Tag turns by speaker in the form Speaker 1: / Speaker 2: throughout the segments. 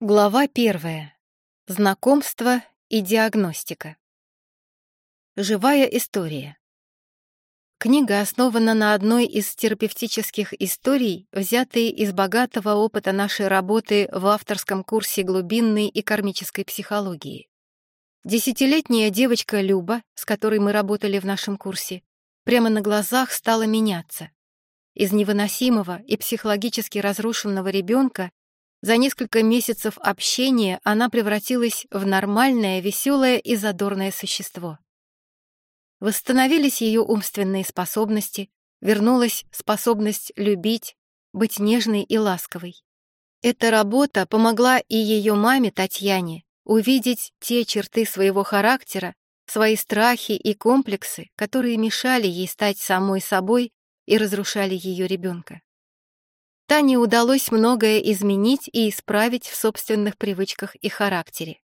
Speaker 1: Глава первая. Знакомство и диагностика. Живая история. Книга основана на одной из терапевтических историй, взятой из богатого опыта нашей работы в авторском курсе глубинной и кармической психологии. Десятилетняя девочка Люба, с которой мы работали в нашем курсе, прямо на глазах стала меняться. Из невыносимого и психологически разрушенного ребенка за несколько месяцев общения она превратилась в нормальное, веселое и задорное существо. Восстановились ее умственные способности, вернулась способность любить, быть нежной и ласковой. Эта работа помогла и ее маме Татьяне увидеть те черты своего характера, свои страхи и комплексы, которые мешали ей стать самой собой и разрушали ее ребенка. Тане удалось многое изменить и исправить в собственных привычках и характере.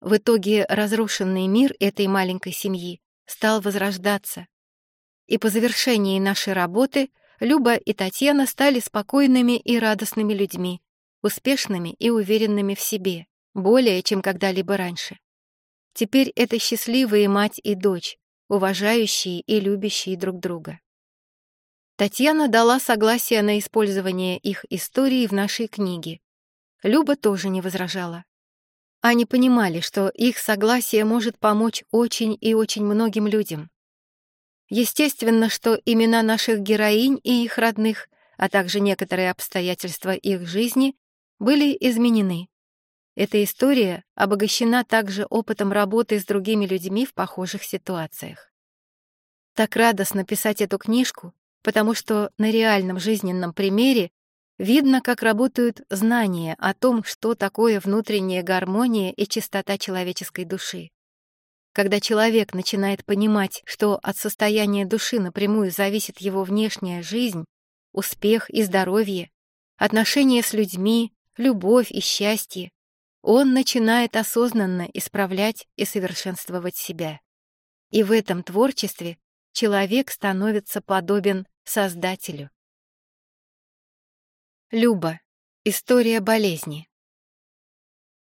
Speaker 1: В итоге разрушенный мир этой маленькой семьи стал возрождаться. И по завершении нашей работы Люба и Татьяна стали спокойными и радостными людьми, успешными и уверенными в себе, более чем когда-либо раньше. Теперь это счастливые мать и дочь, уважающие и любящие друг друга. Татьяна дала согласие на использование их истории в нашей книге. Люба тоже не возражала. Они понимали, что их согласие может помочь очень и очень многим людям. Естественно, что имена наших героинь и их родных, а также некоторые обстоятельства их жизни были изменены. Эта история обогащена также опытом работы с другими людьми в похожих ситуациях. Так радостно писать эту книжку, потому что на реальном жизненном примере видно, как работают знания о том, что такое внутренняя гармония и чистота человеческой души. Когда человек начинает понимать, что от состояния души напрямую зависит его внешняя жизнь, успех и здоровье, отношения с людьми, любовь и счастье, он начинает осознанно исправлять и совершенствовать себя. И в этом творчестве человек становится подобен Создателю. Люба. История болезни.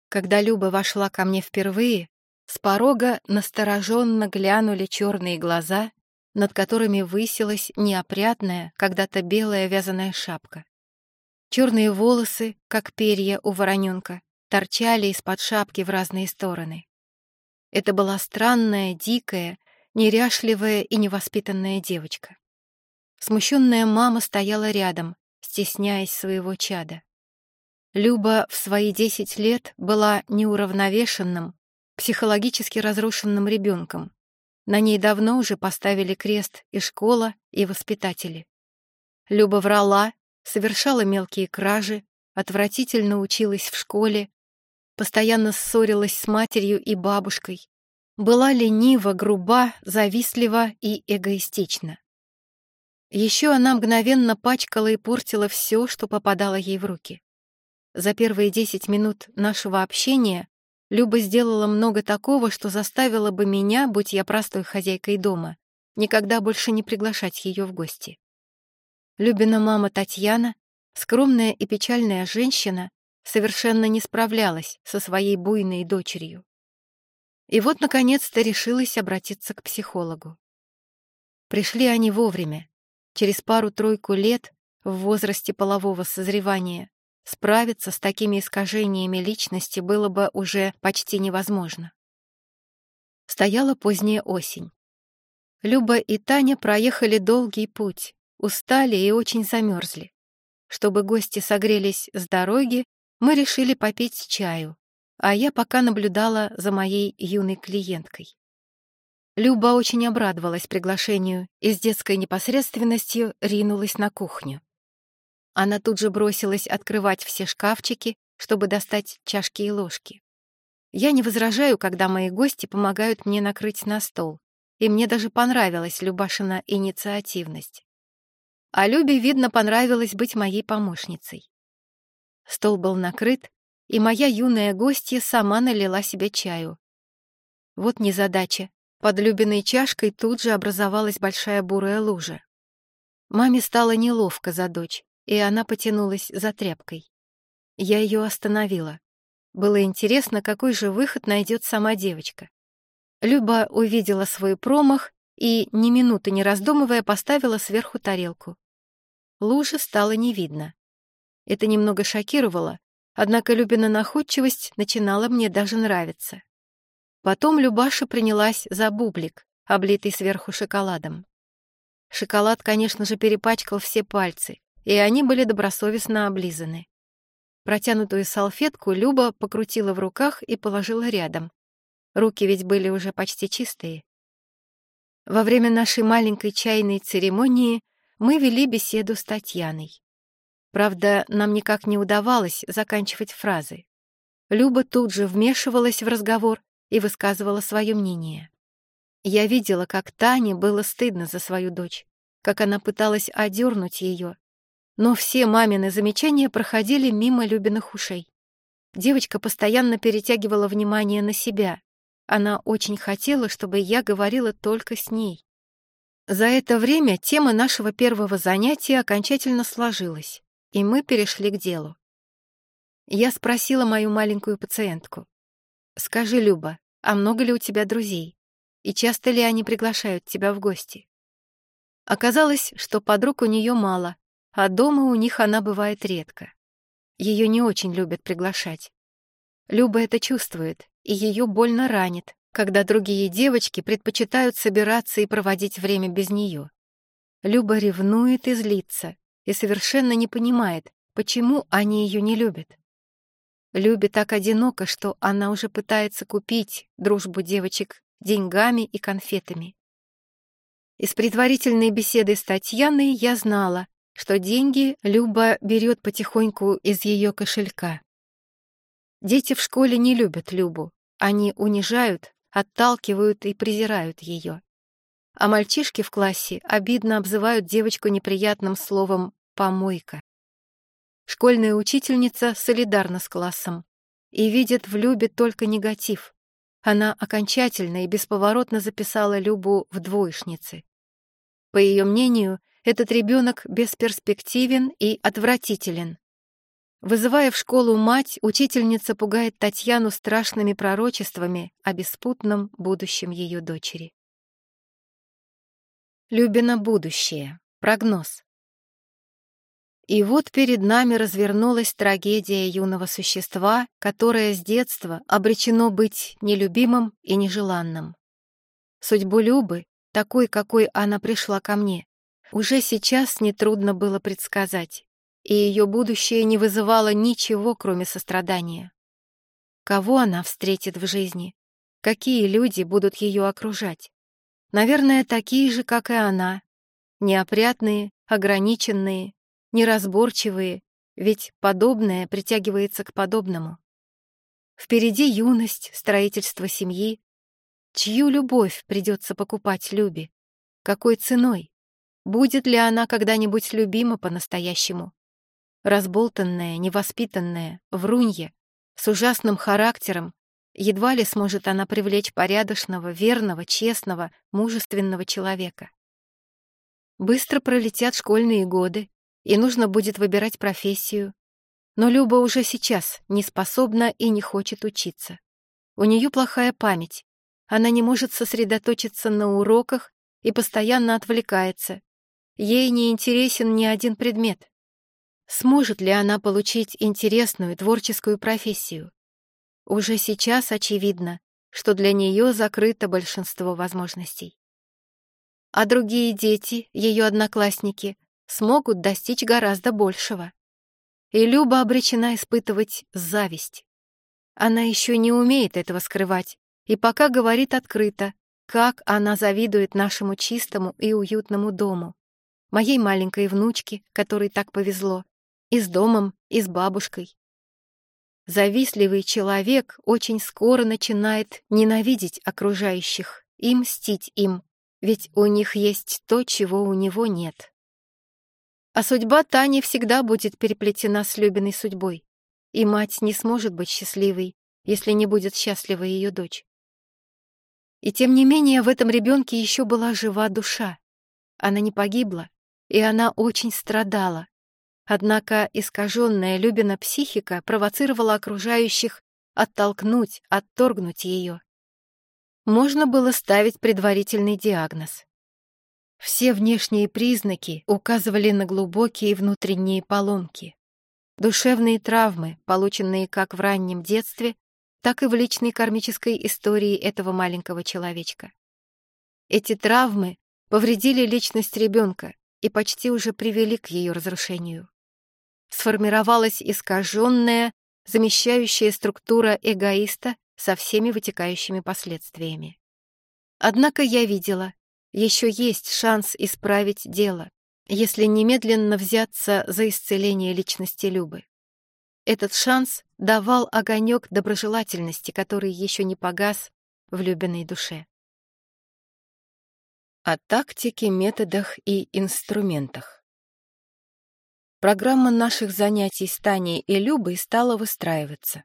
Speaker 1: Когда Люба вошла ко мне впервые, с порога настороженно глянули черные глаза, над которыми высилась неопрятная, когда-то белая вязаная шапка. Черные волосы, как перья у вороненка, торчали из-под шапки в разные стороны. Это была странная, дикая, неряшливая и невоспитанная девочка. Смущенная мама стояла рядом, стесняясь своего чада. Люба в свои десять лет была неуравновешенным, психологически разрушенным ребенком. На ней давно уже поставили крест и школа, и воспитатели. Люба врала, совершала мелкие кражи, отвратительно училась в школе, постоянно ссорилась с матерью и бабушкой, была ленива, груба, завистлива и эгоистична. Еще она мгновенно пачкала и портила все, что попадало ей в руки. За первые десять минут нашего общения Люба сделала много такого, что заставило бы меня, будь я простой хозяйкой дома, никогда больше не приглашать ее в гости. Любина мама Татьяна, скромная и печальная женщина, совершенно не справлялась со своей буйной дочерью. И вот, наконец-то, решилась обратиться к психологу. Пришли они вовремя, через пару-тройку лет в возрасте полового созревания справиться с такими искажениями личности было бы уже почти невозможно. Стояла поздняя осень. Люба и Таня проехали долгий путь, устали и очень замерзли. Чтобы гости согрелись с дороги, мы решили попить чаю, а я пока наблюдала за моей юной клиенткой. Люба очень обрадовалась приглашению и с детской непосредственностью ринулась на кухню. Она тут же бросилась открывать все шкафчики, чтобы достать чашки и ложки. Я не возражаю, когда мои гости помогают мне накрыть на стол, и мне даже понравилась Любашина инициативность. А Любе, видно, понравилось быть моей помощницей. Стол был накрыт, и моя юная гостья сама налила себе чаю. Вот незадача, под Любиной чашкой тут же образовалась большая бурая лужа. Маме стало неловко за дочь, и она потянулась за тряпкой. Я ее остановила. Было интересно, какой же выход найдет сама девочка. Люба увидела свой промах и, ни минуты не раздумывая, поставила сверху тарелку. Лужи стало не видно. Это немного шокировало, однако Любина находчивость начинала мне даже нравиться. Потом Любаша принялась за бублик, облитый сверху шоколадом. Шоколад, конечно же, перепачкал все пальцы, и они были добросовестно облизаны. Протянутую салфетку Люба покрутила в руках и положила рядом. Руки ведь были уже почти чистые. Во время нашей маленькой чайной церемонии мы вели беседу с Татьяной. Правда, нам никак не удавалось заканчивать фразы. Люба тут же вмешивалась в разговор и высказывала свое мнение. Я видела, как Тане было стыдно за свою дочь, как она пыталась одернуть ее, но все мамины замечания проходили мимо Любиных ушей. Девочка постоянно перетягивала внимание на себя. Она очень хотела, чтобы я говорила только с ней. За это время тема нашего первого занятия окончательно сложилась, и мы перешли к делу. Я спросила мою маленькую пациентку. «Скажи, Люба, а много ли у тебя друзей? И часто ли они приглашают тебя в гости?» Оказалось, что подруг у нее мало, а дома у них она бывает редко. Ее не очень любят приглашать. Люба это чувствует, и ее больно ранит, когда другие девочки предпочитают собираться и проводить время без нее. Люба ревнует и злится, и совершенно не понимает, почему они ее не любят. Любе так одиноко, что она уже пытается купить дружбу девочек деньгами и конфетами. Из предварительной беседы с Татьяной я знала, что деньги Люба берет потихоньку из ее кошелька. Дети в школе не любят Любу. Они унижают, отталкивают и презирают ее. А мальчишки в классе обидно обзывают девочку неприятным словом «помойка». Школьная учительница солидарна с классом и видит в Любе только негатив. Она окончательно и бесповоротно записала Любу в двоечницы. По ее мнению, этот ребенок бесперспективен и отвратителен. Вызывая в школу мать, учительница пугает Татьяну страшными пророчествами о беспутном будущем ее дочери. Любина будущее. Прогноз. И вот перед нами развернулась трагедия юного существа, которое с детства обречено быть нелюбимым и нежеланным. Судьбу Любы, такой, какой она пришла ко мне, уже сейчас нетрудно было предсказать, и ее будущее не вызывало ничего, кроме сострадания. Кого она встретит в жизни? Какие люди будут ее окружать? Наверное, такие же, как и она. Неопрятные, ограниченные, неразборчивые, ведь подобное притягивается к подобному. Впереди юность, строительство семьи. Чью любовь придется покупать Любе? Какой ценой? Будет ли она когда-нибудь любима по-настоящему? Разболтанная, невоспитанная, врунья, с ужасным характером, едва ли сможет она привлечь порядочного, верного, честного, мужественного человека. Быстро пролетят школьные годы, и нужно будет выбирать профессию. Но Люба уже сейчас не способна и не хочет учиться. У нее плохая память. Она не может сосредоточиться на уроках и постоянно отвлекается, Ей не интересен ни один предмет. Сможет ли она получить интересную творческую профессию? Уже сейчас очевидно, что для нее закрыто большинство возможностей. А другие дети, ее одноклассники, смогут достичь гораздо большего. И Люба обречена испытывать зависть. Она еще не умеет этого скрывать, и пока говорит открыто, как она завидует нашему чистому и уютному дому, моей маленькой внучке, которой так повезло, и с домом, и с бабушкой. Завистливый человек очень скоро начинает ненавидеть окружающих и мстить им, ведь у них есть то, чего у него нет. А судьба Тани всегда будет переплетена с Любиной судьбой, и мать не сможет быть счастливой, если не будет счастлива ее дочь. И тем не менее в этом ребенке еще была жива душа. Она не погибла, и она очень страдала. Однако искаженная Любина психика провоцировала окружающих оттолкнуть, отторгнуть ее. Можно было ставить предварительный диагноз. Все внешние признаки указывали на глубокие внутренние поломки. Душевные травмы, полученные как в раннем детстве, так и в личной кармической истории этого маленького человечка. Эти травмы повредили личность ребенка и почти уже привели к ее разрушению. Сформировалась искаженная, замещающая структура эгоиста со всеми вытекающими последствиями. Однако я видела, еще есть шанс исправить дело, если немедленно взяться за исцеление личности Любы. Этот шанс давал огонек доброжелательности, который еще не погас в Любиной душе. О тактике, методах и инструментах. Программа наших занятий с Таней и Любой стала выстраиваться.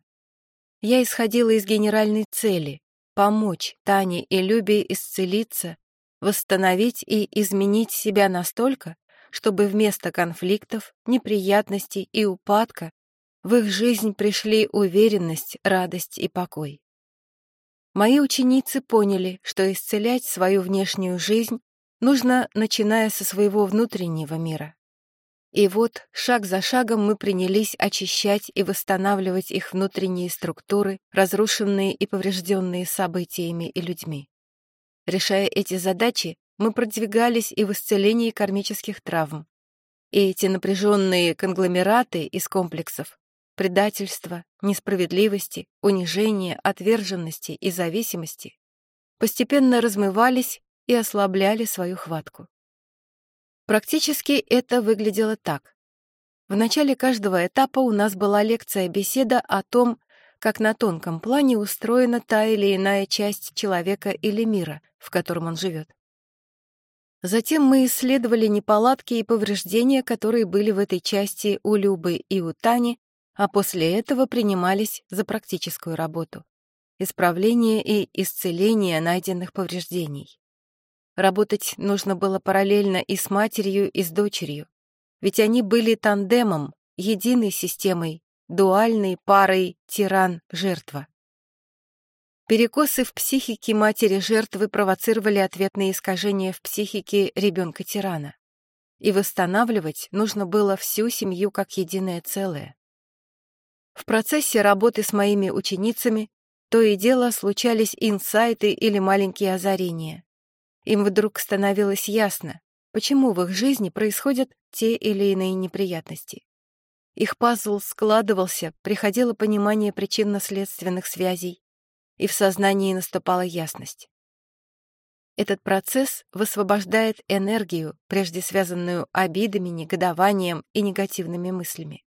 Speaker 1: Я исходила из генеральной цели — помочь Тане и Любе исцелиться, восстановить и изменить себя настолько, чтобы вместо конфликтов, неприятностей и упадка в их жизнь пришли уверенность, радость и покой. Мои ученицы поняли, что исцелять свою внешнюю жизнь нужно, начиная со своего внутреннего мира. И вот, шаг за шагом мы принялись очищать и восстанавливать их внутренние структуры, разрушенные и поврежденные событиями и людьми. Решая эти задачи, мы продвигались и в исцелении кармических травм. И эти напряженные конгломераты из комплексов предательства, несправедливости, унижения, отверженности и зависимости постепенно размывались и ослабляли свою хватку. Практически это выглядело так. В начале каждого этапа у нас была лекция-беседа о том, как на тонком плане устроена та или иная часть человека или мира, в котором он живет. Затем мы исследовали неполадки и повреждения, которые были в этой части у Любы и у Тани, а после этого принимались за практическую работу — исправление и исцеление найденных повреждений. Работать нужно было параллельно и с матерью, и с дочерью, ведь они были тандемом, единой системой, дуальной парой тиран-жертва. Перекосы в психике матери жертвы провоцировали ответные искажения в психике ребенка-тирана. И восстанавливать нужно было всю семью как единое целое. В процессе работы с моими ученицами то и дело случались инсайты или маленькие озарения. Им вдруг становилось ясно, почему в их жизни происходят те или иные неприятности. Их пазл складывался, приходило понимание причинно-следственных связей, и в сознании наступала ясность. Этот процесс высвобождает энергию, прежде связанную обидами, негодованием и негативными мыслями.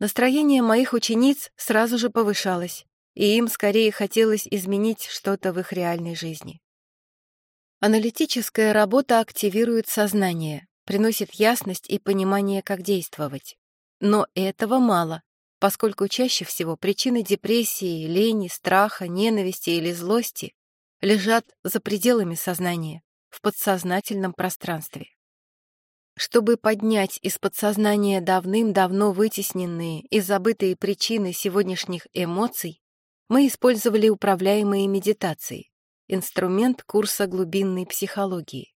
Speaker 1: Настроение моих учениц сразу же повышалось, и им скорее хотелось изменить что-то в их реальной жизни. Аналитическая работа активирует сознание, приносит ясность и понимание, как действовать. Но этого мало, поскольку чаще всего причины депрессии, лени, страха, ненависти или злости лежат за пределами сознания, в подсознательном пространстве. Чтобы поднять из подсознания давным-давно вытесненные и забытые причины сегодняшних эмоций, мы использовали управляемые медитации, инструмент курса глубинной психологии.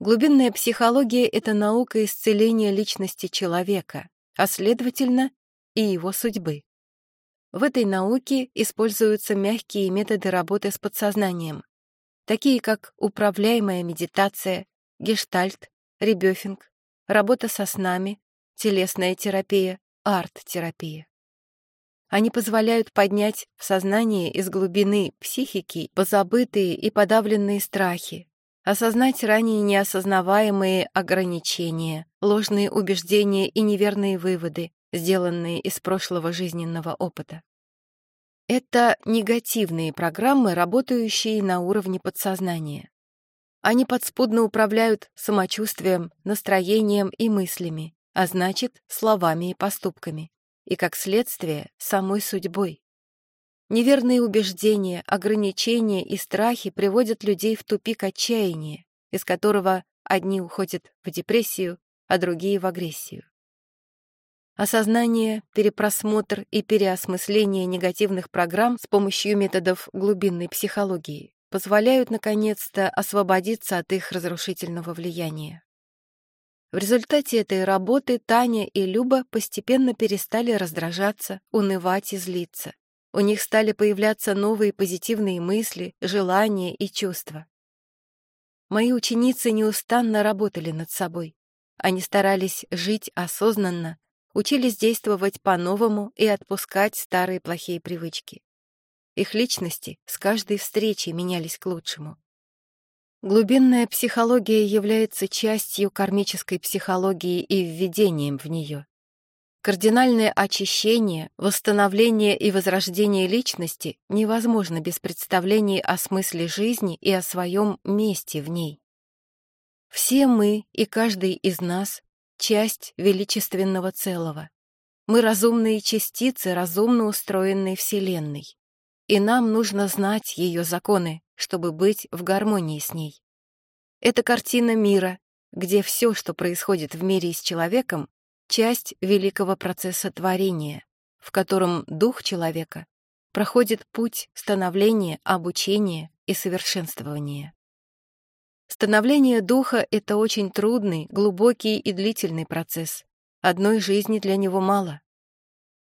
Speaker 1: Глубинная психология — это наука исцеления личности человека, а следовательно, и его судьбы. В этой науке используются мягкие методы работы с подсознанием, такие как управляемая медитация, гештальт, ребёфинг, работа со снами, телесная терапия, арт-терапия. Они позволяют поднять в сознание из глубины психики позабытые и подавленные страхи, осознать ранее неосознаваемые ограничения, ложные убеждения и неверные выводы, сделанные из прошлого жизненного опыта. Это негативные программы, работающие на уровне подсознания. Они подспудно управляют самочувствием, настроением и мыслями, а значит, словами и поступками и, как следствие, самой судьбой. Неверные убеждения, ограничения и страхи приводят людей в тупик отчаяния, из которого одни уходят в депрессию, а другие — в агрессию. Осознание, перепросмотр и переосмысление негативных программ с помощью методов глубинной психологии позволяют, наконец-то, освободиться от их разрушительного влияния. В результате этой работы Таня и Люба постепенно перестали раздражаться, унывать и злиться. У них стали появляться новые позитивные мысли, желания и чувства. Мои ученицы неустанно работали над собой. Они старались жить осознанно, учились действовать по-новому и отпускать старые плохие привычки. Их личности с каждой встречей менялись к лучшему. Глубинная психология является частью кармической психологии и введением в нее. Кардинальное очищение, восстановление и возрождение личности невозможно без представлений о смысле жизни и о своем месте в ней. Все мы и каждый из нас — часть величественного целого. Мы разумные частицы разумно устроенной Вселенной. И нам нужно знать ее законы, чтобы быть в гармонии с ней. Это картина мира, где все, что происходит в мире с человеком, часть великого процесса творения, в котором дух человека проходит путь становления, обучения и совершенствования. Становление духа — это очень трудный, глубокий и длительный процесс. Одной жизни для него мало.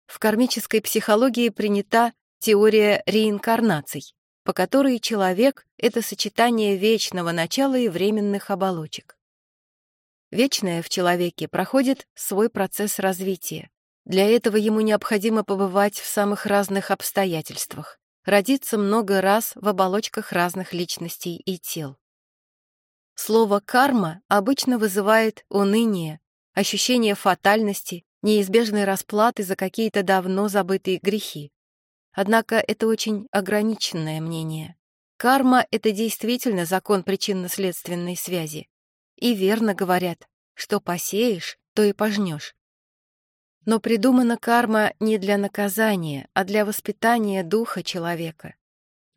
Speaker 1: В кармической психологии принята теория реинкарнаций, по которой человек — это сочетание вечного начала и временных оболочек. Вечное в человеке проходит свой процесс развития. Для этого ему необходимо побывать в самых разных обстоятельствах, родиться много раз в оболочках разных личностей и тел. Слово «карма» обычно вызывает уныние, ощущение фатальности, неизбежной расплаты за какие-то давно забытые грехи. Однако это очень ограниченное мнение. Карма — это действительно закон причинно-следственной связи. И верно говорят, что посеешь, то и пожнешь. Но придумана карма не для наказания, а для воспитания духа человека.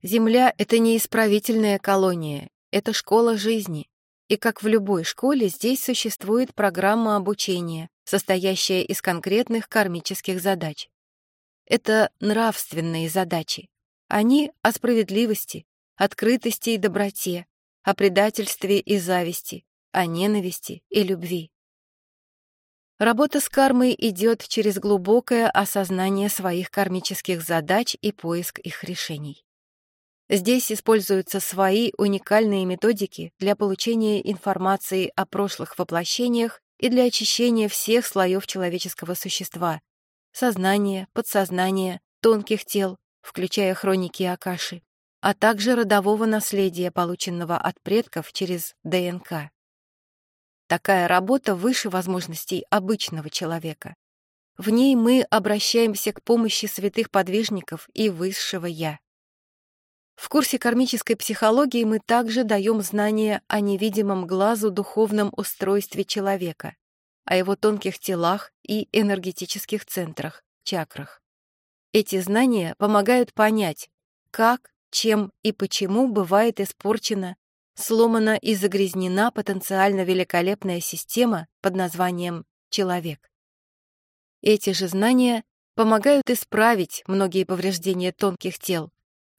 Speaker 1: Земля — это не исправительная колония, это школа жизни. И как в любой школе, здесь существует программа обучения, состоящая из конкретных кармических задач. Это нравственные задачи. Они о справедливости, открытости и доброте, о предательстве и зависти, о ненависти и любви. Работа с кармой идет через глубокое осознание своих кармических задач и поиск их решений. Здесь используются свои уникальные методики для получения информации о прошлых воплощениях и для очищения всех слоев человеческого существа, сознания, подсознания, тонких тел, включая хроники Акаши, а также родового наследия, полученного от предков через ДНК. Такая работа выше возможностей обычного человека. В ней мы обращаемся к помощи святых подвижников и высшего Я. В курсе кармической психологии мы также даем знания о невидимом глазу духовном устройстве человека, о его тонких телах и энергетических центрах, чакрах. Эти знания помогают понять, как, чем и почему бывает испорчена, сломана и загрязнена потенциально великолепная система под названием «человек». Эти же знания помогают исправить многие повреждения тонких тел,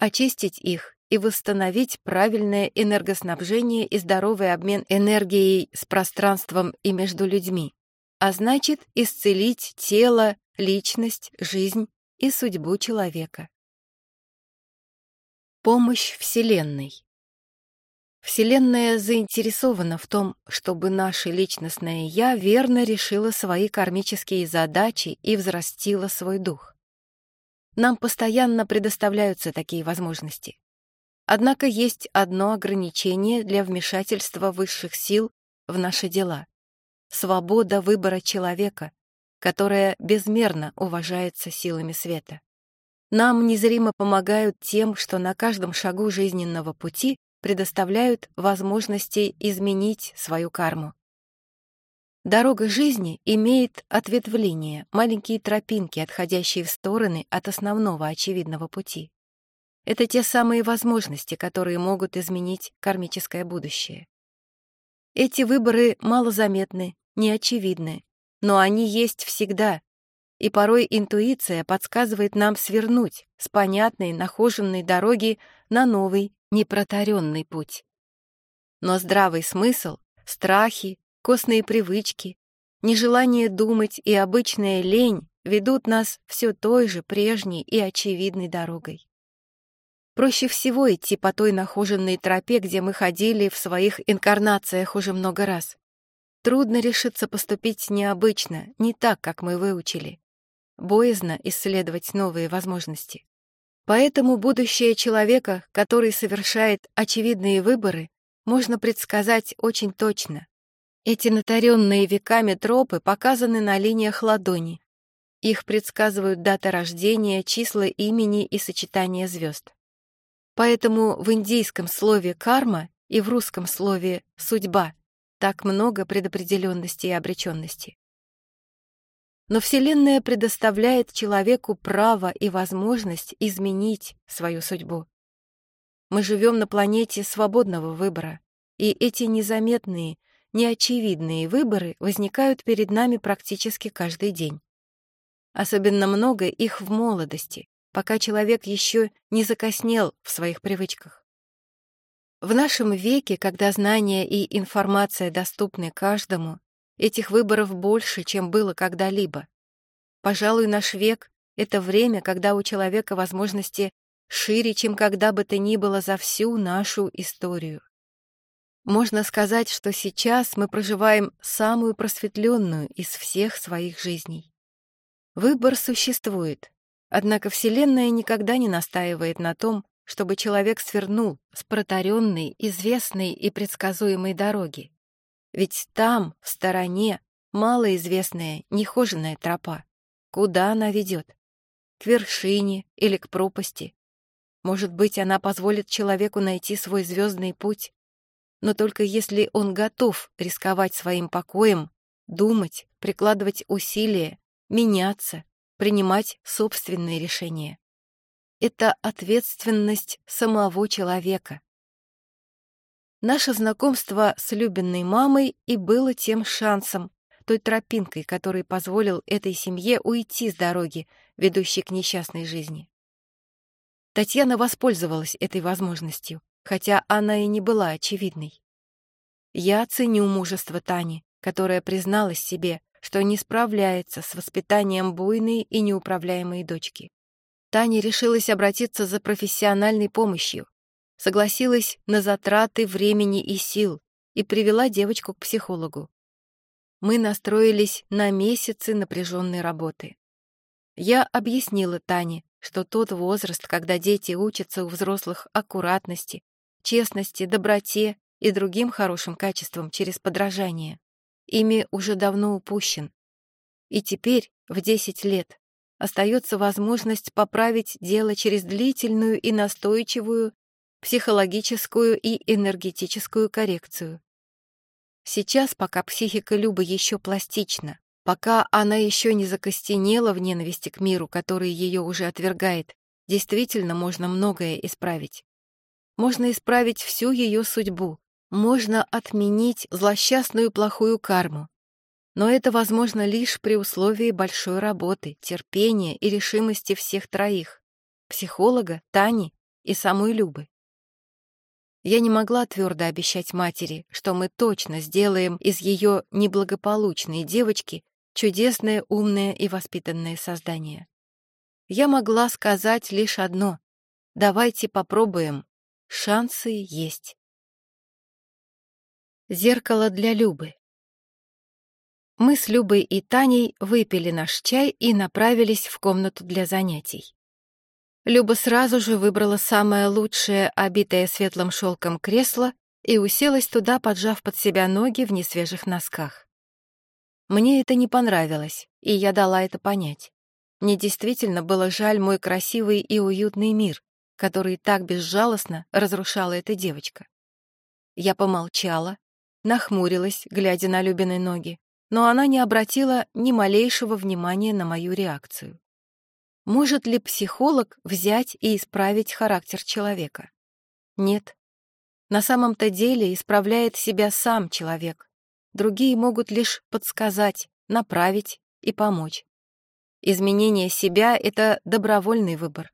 Speaker 1: очистить их и восстановить правильное энергоснабжение и здоровый обмен энергией с пространством и между людьми, а значит, исцелить тело, личность, жизнь и судьбу человека. Помощь Вселенной Вселенная заинтересована в том, чтобы наше личностное «я» верно решило свои кармические задачи и взрастило свой дух. Нам постоянно предоставляются такие возможности. Однако есть одно ограничение для вмешательства высших сил в наши дела — свобода выбора человека, которая безмерно уважается силами света. Нам незримо помогают тем, что на каждом шагу жизненного пути предоставляют возможности изменить свою карму. Дорога жизни имеет ответвления, маленькие тропинки, отходящие в стороны от основного очевидного пути. Это те самые возможности, которые могут изменить кармическое будущее. Эти выборы малозаметны, неочевидны, но они есть всегда, и порой интуиция подсказывает нам свернуть с понятной, нахоженной дороги на новый, непротаренный путь. Но здравый смысл, страхи, костные привычки, нежелание думать и обычная лень ведут нас все той же прежней и очевидной дорогой. Проще всего идти по той нахоженной тропе, где мы ходили в своих инкарнациях уже много раз. Трудно решиться поступить необычно, не так, как мы выучили. Боязно исследовать новые возможности. Поэтому будущее человека, который совершает очевидные выборы, можно предсказать очень точно. Эти натаренные веками тропы показаны на линиях ладони. Их предсказывают дата рождения, числа имени и сочетание звезд. Поэтому в индийском слове «карма» и в русском слове «судьба» так много предопределенности и обреченности. Но Вселенная предоставляет человеку право и возможность изменить свою судьбу. Мы живем на планете свободного выбора, и эти незаметные, неочевидные выборы возникают перед нами практически каждый день. Особенно много их в молодости, пока человек еще не закоснел в своих привычках. В нашем веке, когда знания и информация доступны каждому, этих выборов больше, чем было когда-либо. Пожалуй, наш век — это время, когда у человека возможности шире, чем когда бы то ни было за всю нашу историю. Можно сказать, что сейчас мы проживаем самую просветленную из всех своих жизней. Выбор существует, Однако Вселенная никогда не настаивает на том, чтобы человек свернул с протаренной, известной и предсказуемой дороги. Ведь там, в стороне, малоизвестная, нехоженная тропа. Куда она ведет? К вершине или к пропасти? Может быть, она позволит человеку найти свой звездный путь? Но только если он готов рисковать своим покоем, думать, прикладывать усилия, меняться, принимать собственные решения. Это ответственность самого человека. Наше знакомство с любимой мамой и было тем шансом, той тропинкой, который позволил этой семье уйти с дороги, ведущей к несчастной жизни. Татьяна воспользовалась этой возможностью, хотя она и не была очевидной. Я ценю мужество Тани, которая призналась себе, что не справляется с воспитанием буйной и неуправляемой дочки. Таня решилась обратиться за профессиональной помощью, согласилась на затраты времени и сил и привела девочку к психологу. Мы настроились на месяцы напряженной работы. Я объяснила Тане, что тот возраст, когда дети учатся у взрослых аккуратности, честности, доброте и другим хорошим качествам через подражание, ими уже давно упущен. И теперь, в 10 лет, остается возможность поправить дело через длительную и настойчивую психологическую и энергетическую коррекцию. Сейчас, пока психика Любы еще пластична, пока она еще не закостенела в ненависти к миру, который ее уже отвергает, действительно можно многое исправить. Можно исправить всю ее судьбу, можно отменить злосчастную плохую карму. Но это возможно лишь при условии большой работы, терпения и решимости всех троих — психолога, Тани и самой Любы. Я не могла твердо обещать матери, что мы точно сделаем из ее неблагополучной девочки чудесное, умное и воспитанное создание. Я могла сказать лишь одно — давайте попробуем, шансы есть. Зеркало для Любы. Мы с Любой и Таней выпили наш чай и направились в комнату для занятий. Люба сразу же выбрала самое лучшее, обитое светлым шелком кресло и уселась туда, поджав под себя ноги в несвежих носках. Мне это не понравилось, и я дала это понять. Мне действительно было жаль мой красивый и уютный мир, который так безжалостно разрушала эта девочка. Я помолчала, нахмурилась, глядя на Любины ноги, но она не обратила ни малейшего внимания на мою реакцию. Может ли психолог взять и исправить характер человека? Нет. На самом-то деле исправляет себя сам человек. Другие могут лишь подсказать, направить и помочь. Изменение себя — это добровольный выбор.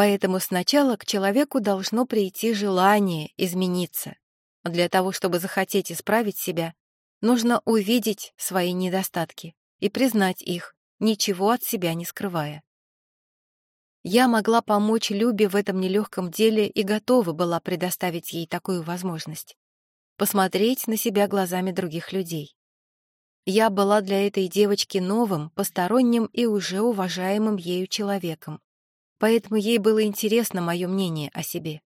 Speaker 1: Поэтому сначала к человеку должно прийти желание измениться. Для того, чтобы захотеть исправить себя, нужно увидеть свои недостатки и признать их, ничего от себя не скрывая. Я могла помочь Любе в этом нелегком деле и готова была предоставить ей такую возможность. Посмотреть на себя глазами других людей. Я была для этой девочки новым, посторонним и уже уважаемым ею человеком. Поэтому ей было интересно мое мнение о себе.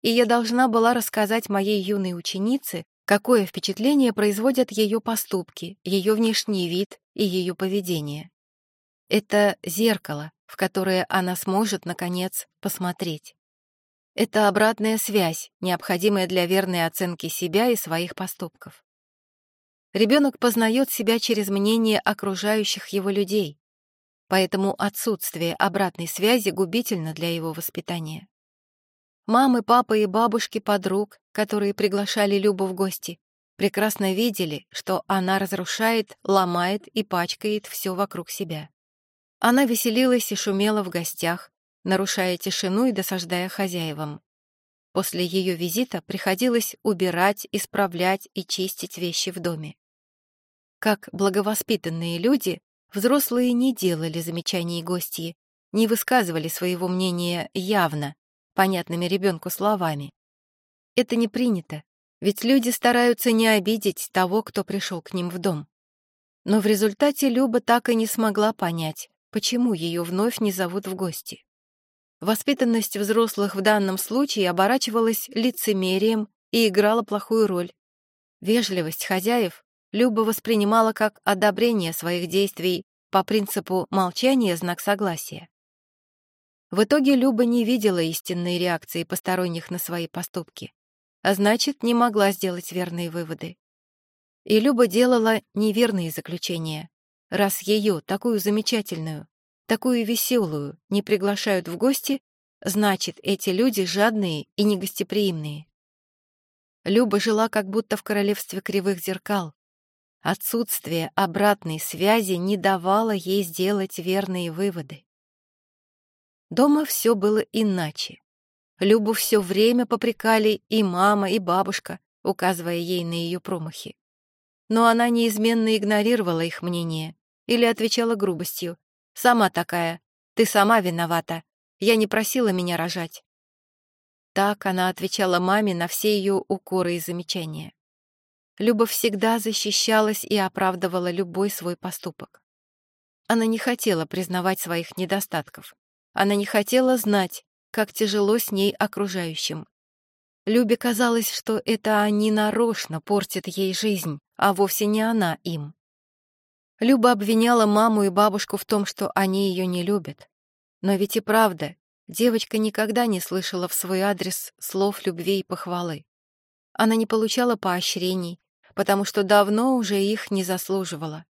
Speaker 1: И я должна была рассказать моей юной ученице, какое впечатление производят ее поступки, ее внешний вид и ее поведение. Это зеркало, в которое она сможет, наконец, посмотреть. Это обратная связь, необходимая для верной оценки себя и своих поступков. Ребенок познает себя через мнение окружающих его людей, поэтому отсутствие обратной связи губительно для его воспитания. Мамы, папы и бабушки подруг, которые приглашали Любу в гости, прекрасно видели, что она разрушает, ломает и пачкает все вокруг себя. Она веселилась и шумела в гостях, нарушая тишину и досаждая хозяевам. После ее визита приходилось убирать, исправлять и чистить вещи в доме. Как благовоспитанные люди, взрослые не делали замечаний гостьи, не высказывали своего мнения явно, понятными ребенку словами. Это не принято, ведь люди стараются не обидеть того, кто пришел к ним в дом. Но в результате Люба так и не смогла понять, почему ее вновь не зовут в гости. Воспитанность взрослых в данном случае оборачивалась лицемерием и играла плохую роль. Вежливость хозяев Люба воспринимала как одобрение своих действий по принципу молчания знак согласия. В итоге Люба не видела истинной реакции посторонних на свои поступки, а значит, не могла сделать верные выводы. И Люба делала неверные заключения, Раз ее, такую замечательную, такую веселую, не приглашают в гости, значит, эти люди жадные и негостеприимные. Люба жила как будто в королевстве кривых зеркал. Отсутствие обратной связи не давало ей сделать верные выводы. Дома все было иначе. Любу все время попрекали и мама, и бабушка, указывая ей на ее промахи. Но она неизменно игнорировала их мнение или отвечала грубостью. «Сама такая. Ты сама виновата. Я не просила меня рожать». Так она отвечала маме на все ее укоры и замечания. Люба всегда защищалась и оправдывала любой свой поступок. Она не хотела признавать своих недостатков. Она не хотела знать, как тяжело с ней окружающим. Любе казалось, что это они нарочно портят ей жизнь, а вовсе не она им. Люба обвиняла маму и бабушку в том, что они ее не любят. Но ведь и правда, девочка никогда не слышала в свой адрес слов любви и похвалы. Она не получала поощрений, потому что давно уже их не заслуживала.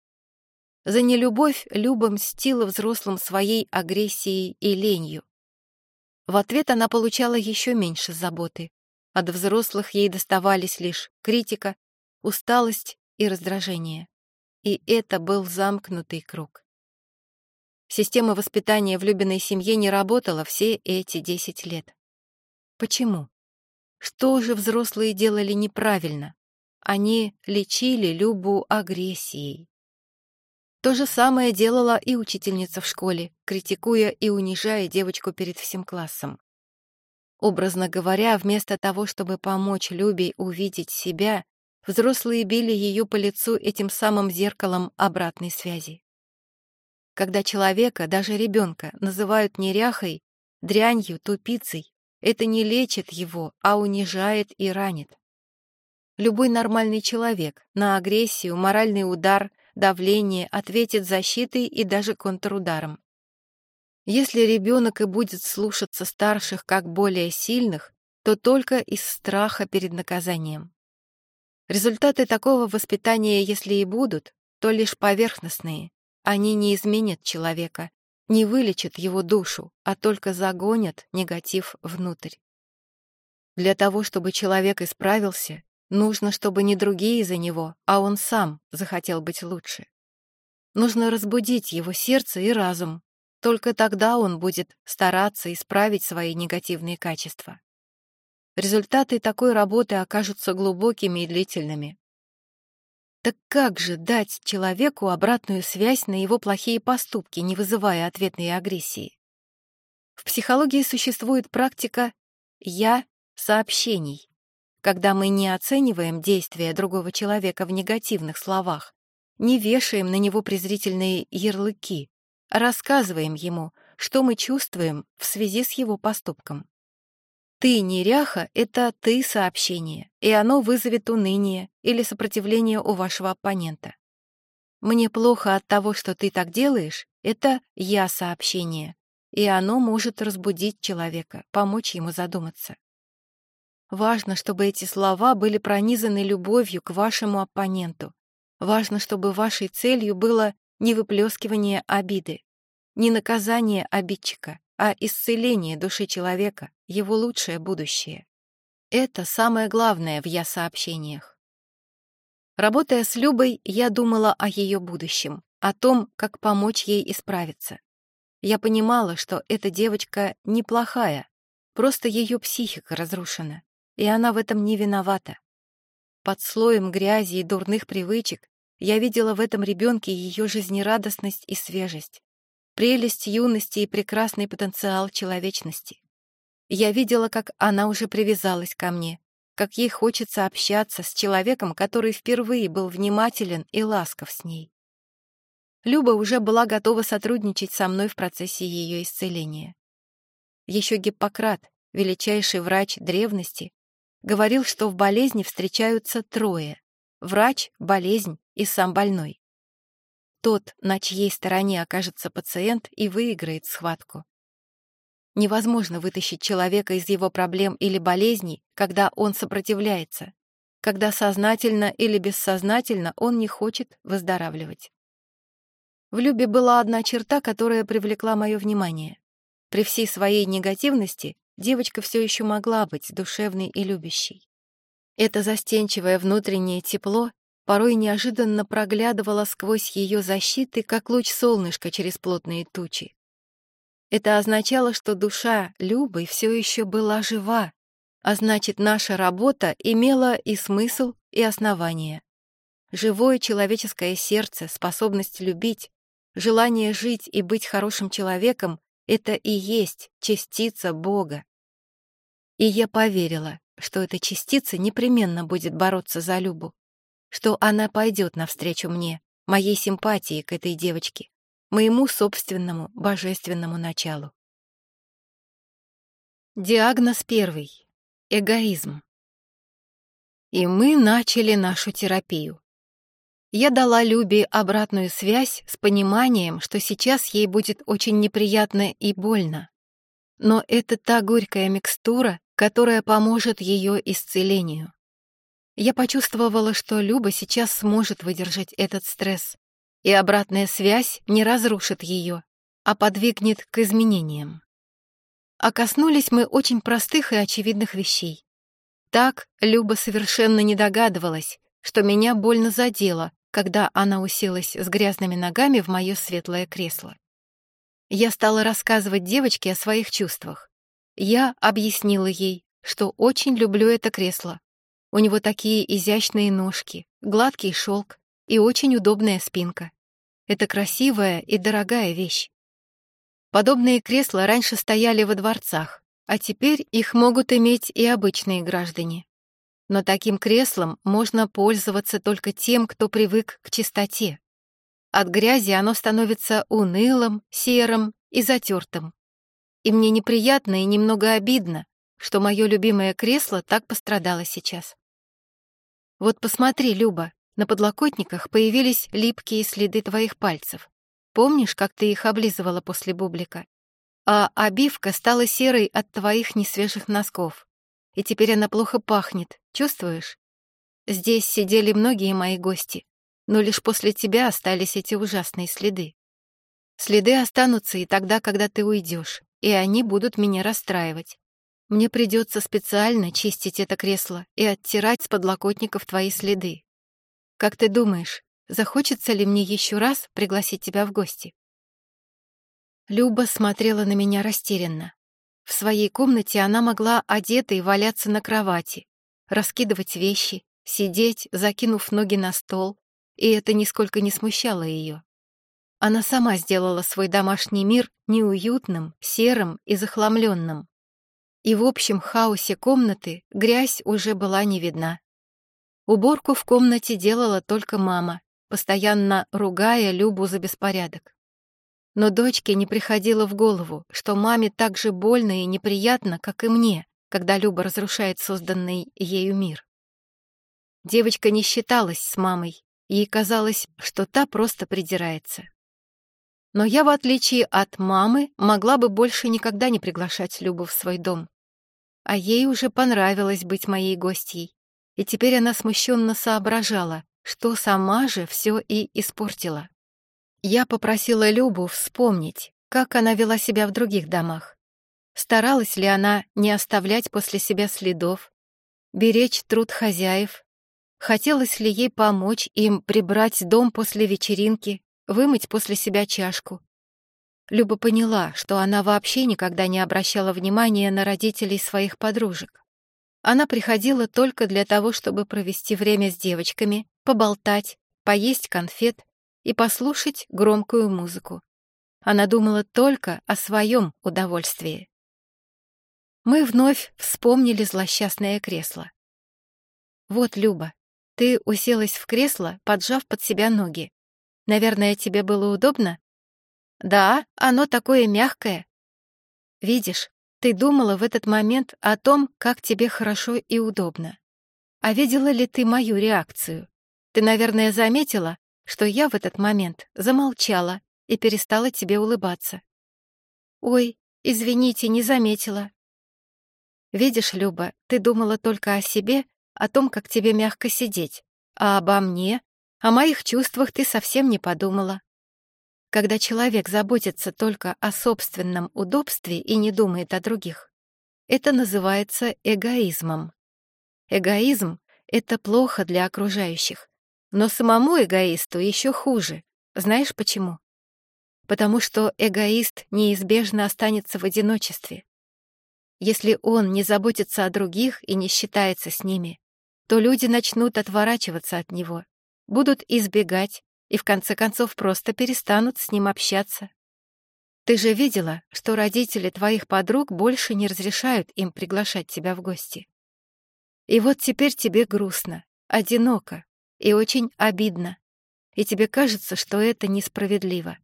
Speaker 1: За нелюбовь Люба мстила взрослым своей агрессией и ленью. В ответ она получала еще меньше заботы. От взрослых ей доставались лишь критика, усталость и раздражение. И это был замкнутый круг. Система воспитания в Любиной семье не работала все эти 10 лет. Почему? Что же взрослые делали неправильно? Они лечили Любу агрессией. То же самое делала и учительница в школе, критикуя и унижая девочку перед всем классом. Образно говоря, вместо того, чтобы помочь Любе увидеть себя, Взрослые били ее по лицу этим самым зеркалом обратной связи. Когда человека, даже ребенка, называют неряхой, дрянью, тупицей, это не лечит его, а унижает и ранит. Любой нормальный человек на агрессию, моральный удар, давление ответит защитой и даже контрударом. Если ребенок и будет слушаться старших как более сильных, то только из страха перед наказанием. Результаты такого воспитания, если и будут, то лишь поверхностные. Они не изменят человека, не вылечат его душу, а только загонят негатив внутрь. Для того, чтобы человек исправился, нужно, чтобы не другие за него, а он сам захотел быть лучше. Нужно разбудить его сердце и разум. Только тогда он будет стараться исправить свои негативные качества. Результаты такой работы окажутся глубокими и длительными. Так как же дать человеку обратную связь на его плохие поступки, не вызывая ответной агрессии? В психологии существует практика «я» сообщений, когда мы не оцениваем действия другого человека в негативных словах, не вешаем на него презрительные ярлыки, а рассказываем ему, что мы чувствуем в связи с его поступком. «Ты неряха» — это «ты» сообщение, и оно вызовет уныние или сопротивление у вашего оппонента. «Мне плохо от того, что ты так делаешь» — это «я» сообщение, и оно может разбудить человека, помочь ему задуматься. Важно, чтобы эти слова были пронизаны любовью к вашему оппоненту. Важно, чтобы вашей целью было не выплескивание обиды, не наказание обидчика, а исцеление души человека, его лучшее будущее. Это самое главное в «я-сообщениях». Работая с Любой, я думала о ее будущем, о том, как помочь ей исправиться. Я понимала, что эта девочка неплохая, просто ее психика разрушена, и она в этом не виновата. Под слоем грязи и дурных привычек я видела в этом ребенке ее жизнерадостность и свежесть, прелесть юности и прекрасный потенциал человечности. Я видела, как она уже привязалась ко мне, как ей хочется общаться с человеком, который впервые был внимателен и ласков с ней. Люба уже была готова сотрудничать со мной в процессе ее исцеления. Еще Гиппократ, величайший врач древности, говорил, что в болезни встречаются трое — врач, болезнь и сам больной. Тот, на чьей стороне окажется пациент, и выиграет схватку. Невозможно вытащить человека из его проблем или болезней, когда он сопротивляется, когда сознательно или бессознательно он не хочет выздоравливать. В Любе была одна черта, которая привлекла мое внимание. При всей своей негативности девочка все еще могла быть душевной и любящей. Это застенчивое внутреннее тепло порой неожиданно проглядывало сквозь ее защиты, как луч солнышка через плотные тучи. Это означало, что душа Любы все еще была жива, а значит, наша работа имела и смысл, и основание. Живое человеческое сердце, способность любить, Желание жить и быть хорошим человеком — это и есть частица Бога. И я поверила, что эта частица непременно будет бороться за Любу, что она пойдет навстречу мне, моей симпатии к этой девочке, моему собственному божественному началу. Диагноз первый. Эгоизм. И мы начали нашу терапию. Я дала Любе обратную связь с пониманием, что сейчас ей будет очень неприятно и больно. Но это та горькая микстура, которая поможет ее исцелению. Я почувствовала, что Люба сейчас сможет выдержать этот стресс, и обратная связь не разрушит ее, а подвигнет к изменениям. А коснулись мы очень простых и очевидных вещей. Так Люба совершенно не догадывалась, что меня больно задело, когда она уселась с грязными ногами в мое светлое кресло. Я стала рассказывать девочке о своих чувствах. Я объяснила ей, что очень люблю это кресло. У него такие изящные ножки, гладкий шелк и очень удобная спинка. Это красивая и дорогая вещь. Подобные кресла раньше стояли во дворцах, а теперь их могут иметь и обычные граждане. Но таким креслом можно пользоваться только тем, кто привык к чистоте. От грязи оно становится унылым, серым и затертым. И мне неприятно и немного обидно, что мое любимое кресло так пострадало сейчас. Вот посмотри, Люба, на подлокотниках появились липкие следы твоих пальцев. Помнишь, как ты их облизывала после бублика? А обивка стала серой от твоих несвежих носков и теперь она плохо пахнет, чувствуешь? Здесь сидели многие мои гости, но лишь после тебя остались эти ужасные следы. Следы останутся и тогда, когда ты уйдешь, и они будут меня расстраивать. Мне придется специально чистить это кресло и оттирать с подлокотников твои следы. Как ты думаешь, захочется ли мне еще раз пригласить тебя в гости?» Люба смотрела на меня растерянно. В своей комнате она могла одетой валяться на кровати, раскидывать вещи, сидеть, закинув ноги на стол, и это нисколько не смущало ее. Она сама сделала свой домашний мир неуютным, серым и захламленным. И в общем хаосе комнаты грязь уже была не видна. Уборку в комнате делала только мама, постоянно ругая Любу за беспорядок. Но дочке не приходило в голову, что маме так же больно и неприятно, как и мне, когда Люба разрушает созданный ею мир. Девочка не считалась с мамой, ей казалось, что та просто придирается. Но я, в отличие от мамы, могла бы больше никогда не приглашать Любу в свой дом. А ей уже понравилось быть моей гостьей, и теперь она смущенно соображала, что сама же все и испортила. Я попросила Любу вспомнить, как она вела себя в других домах. Старалась ли она не оставлять после себя следов, беречь труд хозяев, Хотелось ли ей помочь им прибрать дом после вечеринки, вымыть после себя чашку? Люба поняла, что она вообще никогда не обращала внимания на родителей своих подружек. Она приходила только для того, чтобы провести время с девочками, поболтать, поесть конфет и послушать громкую музыку. Она думала только о своем удовольствии. Мы вновь вспомнили злосчастное кресло. «Вот, Люба, ты уселась в кресло, поджав под себя ноги. Наверное, тебе было удобно? Да, оно такое мягкое. Видишь, ты думала в этот момент о том, как тебе хорошо и удобно. А видела ли ты мою реакцию? Ты, наверное, заметила, что я в этот момент замолчала и перестала тебе улыбаться. Ой, извините, не заметила. Видишь, Люба, ты думала только о себе о том, как тебе мягко сидеть, а обо мне, о моих чувствах ты совсем не подумала. Когда человек заботится только о собственном удобстве и не думает о других, это называется эгоизмом. Эгоизм — это плохо для окружающих, но самому эгоисту еще хуже. Знаешь почему? Потому что эгоист неизбежно останется в одиночестве. Если он не заботится о других и не считается с ними, то люди начнут отворачиваться от него, будут избегать и в конце концов просто перестанут с ним общаться. Ты же видела, что родители твоих подруг больше не разрешают им приглашать тебя в гости. И вот теперь тебе грустно, одиноко и очень обидно, и тебе кажется, что это несправедливо.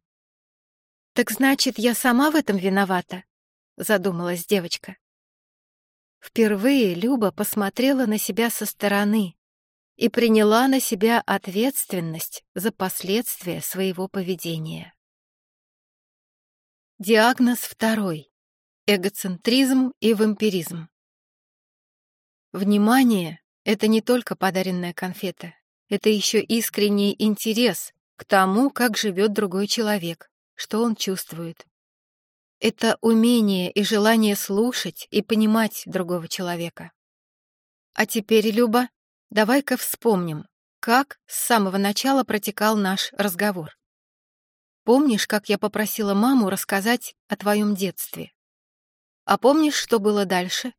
Speaker 1: «Так значит, я сама в этом виновата?» — задумалась девочка. Впервые Люба посмотрела на себя со стороны и приняла на себя ответственность за последствия своего поведения. Диагноз второй. Эгоцентризм и вампиризм. Внимание — это не только подаренная конфета, это еще искренний интерес к тому, как живет другой человек, что он чувствует. Это умение и желание слушать и понимать другого человека. А теперь, Люба, давай-ка вспомним, как с самого начала протекал наш разговор. Помнишь, как я попросила маму рассказать о твоем детстве? А помнишь, что было дальше?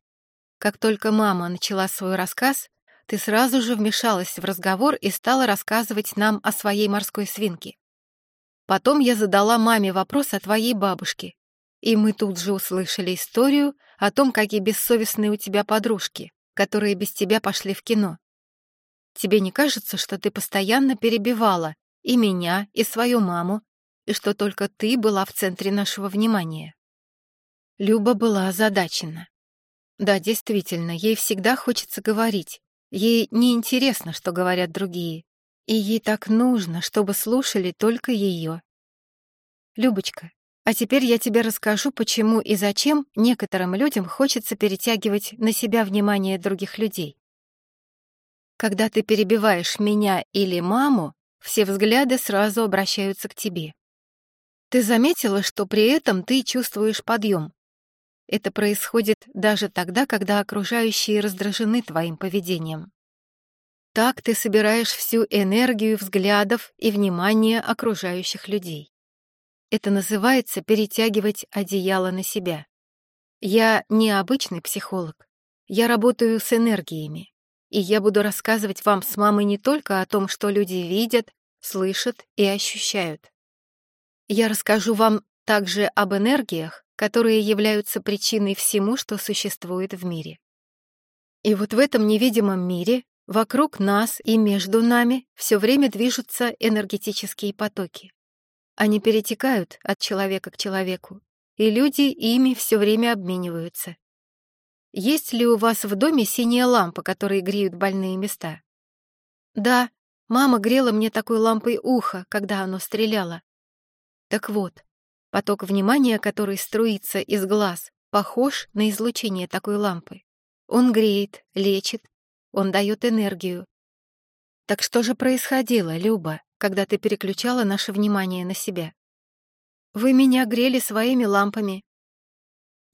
Speaker 1: Как только мама начала свой рассказ, ты сразу же вмешалась в разговор и стала рассказывать нам о своей морской свинке. Потом я задала маме вопрос о твоей бабушке, и мы тут же услышали историю о том, какие бессовестные у тебя подружки, которые без тебя пошли в кино. Тебе не кажется, что ты постоянно перебивала и меня, и свою маму, и что только ты была в центре нашего внимания?» Люба была озадачена. Да, действительно, ей всегда хочется говорить. Ей неинтересно, что говорят другие. И ей так нужно, чтобы слушали только ее. «Любочка, а теперь я тебе расскажу, почему и зачем некоторым людям хочется перетягивать на себя внимание других людей. Когда ты перебиваешь меня или маму, все взгляды сразу обращаются к тебе. Ты заметила, что при этом ты чувствуешь подъем. Это происходит даже тогда, когда окружающие раздражены твоим поведением. Так ты собираешь всю энергию взглядов и внимания окружающих людей. Это называется перетягивать одеяло на себя. Я не обычный психолог. Я работаю с энергиями. И я буду рассказывать вам с мамой не только о том, что люди видят, слышат и ощущают. Я расскажу вам также об энергиях, которые являются причиной всему, что существует в мире. И вот в этом невидимом мире, вокруг нас и между нами, все время движутся энергетические потоки. Они перетекают от человека к человеку, и люди ими все время обмениваются. Есть ли у вас в доме синяя лампа, которые греют больные места? Да, мама грела мне такой лампой ухо, когда оно стреляло. Так вот, поток внимания, который струится из глаз, похож на излучение такой лампы. Он греет, лечит, он дает энергию. Так что же происходило, Люба, когда ты переключала наше внимание на себя? Вы меня грели своими лампами,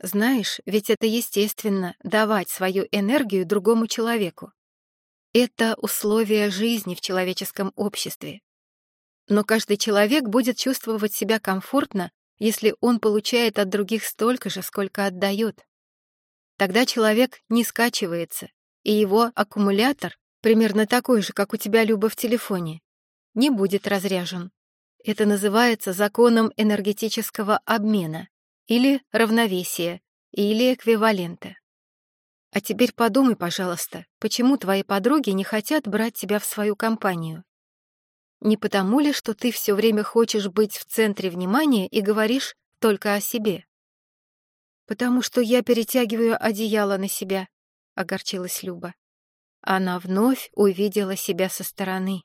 Speaker 1: знаешь, ведь это естественно — давать свою энергию другому человеку. Это условие жизни в человеческом обществе. Но каждый человек будет чувствовать себя комфортно, если он получает от других столько же, сколько отдает. Тогда человек не скачивается, и его аккумулятор, примерно такой же, как у тебя, Люба, в телефоне, не будет разряжен. Это называется законом энергетического обмена или равновесие, или эквиваленты. А теперь подумай, пожалуйста, почему твои подруги не хотят брать тебя в свою компанию? Не потому ли, что ты все время хочешь быть в центре внимания и говоришь только о себе? Потому что я перетягиваю одеяло на себя, — огорчилась Люба. Она вновь увидела себя со стороны.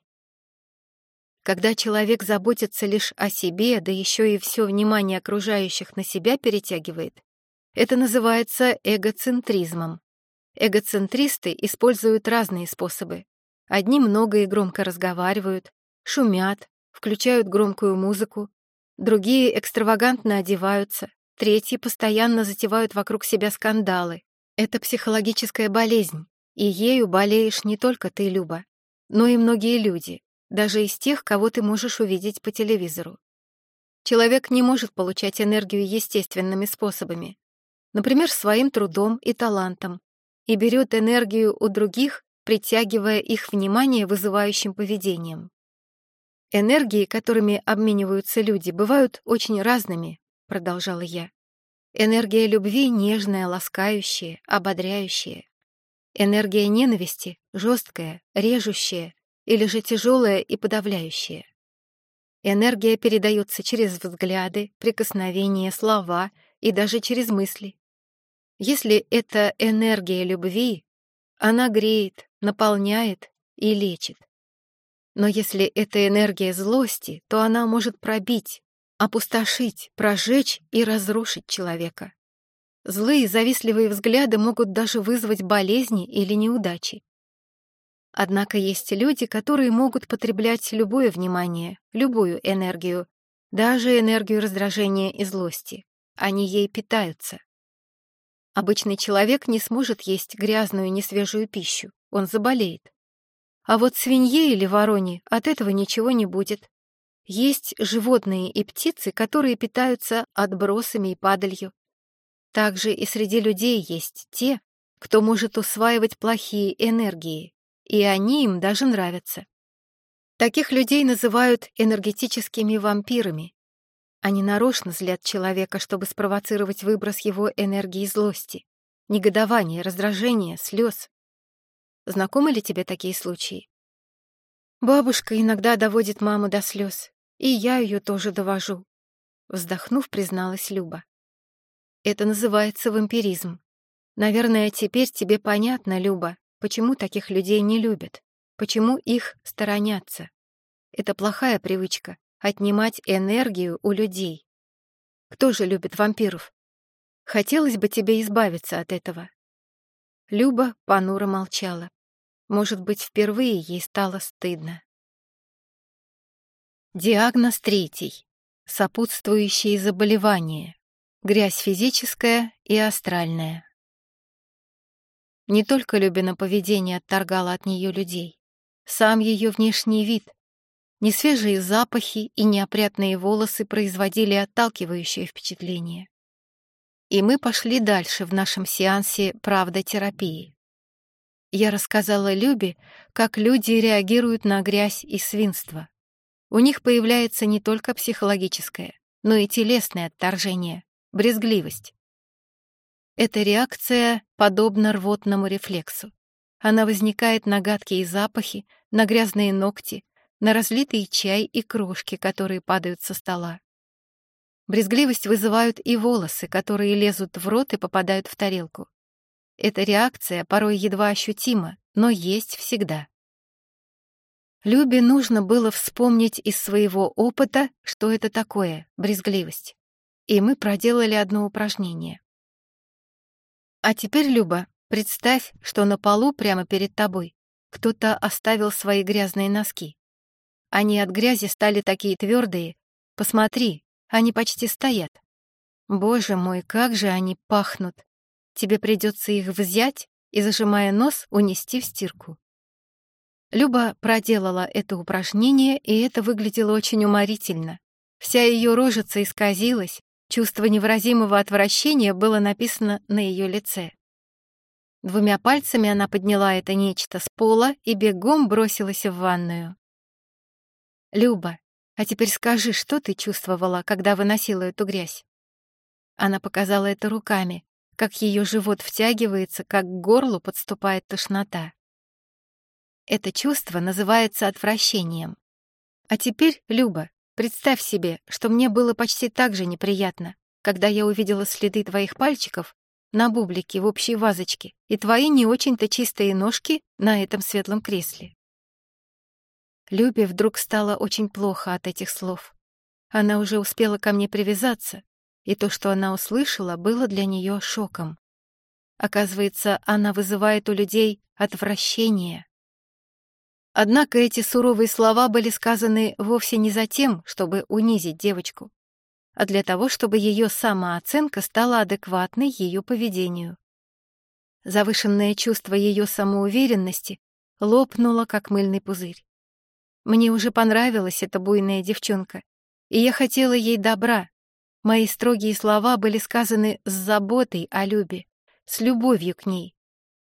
Speaker 1: Когда человек заботится лишь о себе, да еще и все внимание окружающих на себя перетягивает, это называется эгоцентризмом. Эгоцентристы используют разные способы. Одни много и громко разговаривают, шумят, включают громкую музыку, другие экстравагантно одеваются, третьи постоянно затевают вокруг себя скандалы. Это психологическая болезнь, и ею болеешь не только ты, Люба, но и многие люди, даже из тех, кого ты можешь увидеть по телевизору. Человек не может получать энергию естественными способами, например, своим трудом и талантом, и берет энергию у других, притягивая их внимание вызывающим поведением. Энергии, которыми обмениваются люди, бывают очень разными, продолжала я. Энергия любви нежная, ласкающая, ободряющая. Энергия ненависти жесткая, режущая, или же тяжелое и подавляющее. Энергия передается через взгляды, прикосновения, слова и даже через мысли. Если это энергия любви, она греет, наполняет и лечит. Но если это энергия злости, то она может пробить, опустошить, прожечь и разрушить человека. Злые, завистливые взгляды могут даже вызвать болезни или неудачи. Однако есть люди, которые могут потреблять любое внимание, любую энергию, даже энергию раздражения и злости. Они ей питаются. Обычный человек не сможет есть грязную, несвежую пищу, он заболеет. А вот свинье или вороне от этого ничего не будет. Есть животные и птицы, которые питаются отбросами и падалью. Также и среди людей есть те, кто может усваивать плохие энергии, и они им даже нравятся. Таких людей называют энергетическими вампирами. Они нарочно злят человека, чтобы спровоцировать выброс его энергии злости, негодования, раздражения, слез. Знакомы ли тебе такие случаи? Бабушка иногда доводит маму до слез, и я ее тоже довожу. Вздохнув, призналась Люба. Это называется вампиризм. Наверное, теперь тебе понятно, Люба, Почему таких людей не любят? Почему их сторонятся? Это плохая привычка — отнимать энергию у людей. Кто же любит вампиров? Хотелось бы тебе избавиться от этого. Люба понуро молчала. Может быть, впервые ей стало стыдно. Диагноз третий. Сопутствующие заболевания. Грязь физическая и астральная. Не только Любина поведение отторгало от нее людей. сам ее внешний вид. Несвежие запахи и неопрятные волосы производили отталкивающее впечатление. И мы пошли дальше в нашем сеансе правдотерапии. Я рассказала Любе, как люди реагируют на грязь и свинство. У них появляется не только психологическое, но и телесное отторжение, брезгливость. Эта реакция подобна рвотному рефлексу. Она возникает на гадкие запахи, на грязные ногти, на разлитый чай и кружки, которые падают со стола. Брезгливость вызывают и волосы, которые лезут в рот и попадают в тарелку. Эта реакция порой едва ощутима, но есть всегда. Любе нужно было вспомнить из своего опыта, что это такое — брезгливость. И мы проделали одно упражнение. А теперь, Люба, представь, что на полу прямо перед тобой кто-то оставил свои грязные носки. Они от грязи стали такие твердые. Посмотри, они почти стоят. Боже мой, как же они пахнут. Тебе придется их взять и, зажимая нос, унести в стирку. Люба проделала это упражнение, и это выглядело очень уморительно. Вся ее рожица исказилась, чувство невыразимого отвращения было написано на ее лице. Двумя пальцами она подняла это нечто с пола и бегом бросилась в ванную. «Люба, а теперь скажи, что ты чувствовала, когда выносила эту грязь?» Она показала это руками, как ее живот втягивается, как к горлу подступает тошнота. Это чувство называется отвращением. А теперь, Люба, представь себе, что мне было почти так же неприятно, когда я увидела следы твоих пальчиков на бублике в общей вазочке и твои не очень-то чистые ножки на этом светлом кресле. Любе вдруг стало очень плохо от этих слов. Она уже успела ко мне привязаться, и то, что она услышала, было для нее шоком. Оказывается, она вызывает у людей отвращение. Однако эти суровые слова были сказаны вовсе не за тем, чтобы унизить девочку, а для того, чтобы ее самооценка стала адекватной ее поведению. Завышенное чувство ее самоуверенности лопнуло, как мыльный пузырь. Мне уже понравилась эта буйная девчонка, и я хотела ей добра. Мои строгие слова были сказаны с заботой о Любе, с любовью к ней,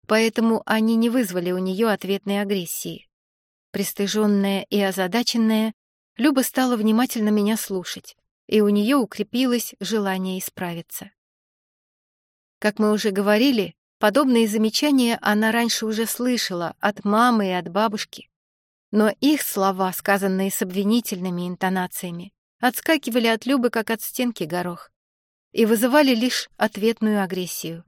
Speaker 1: поэтому они не вызвали у нее ответной агрессии. Пристыженная и озадаченная, Люба стала внимательно меня слушать, и у нее укрепилось желание исправиться. Как мы уже говорили, подобные замечания она раньше уже слышала от мамы и от бабушки. Но их слова, сказанные с обвинительными интонациями, отскакивали от Любы, как от стенки горох, и вызывали лишь ответную агрессию.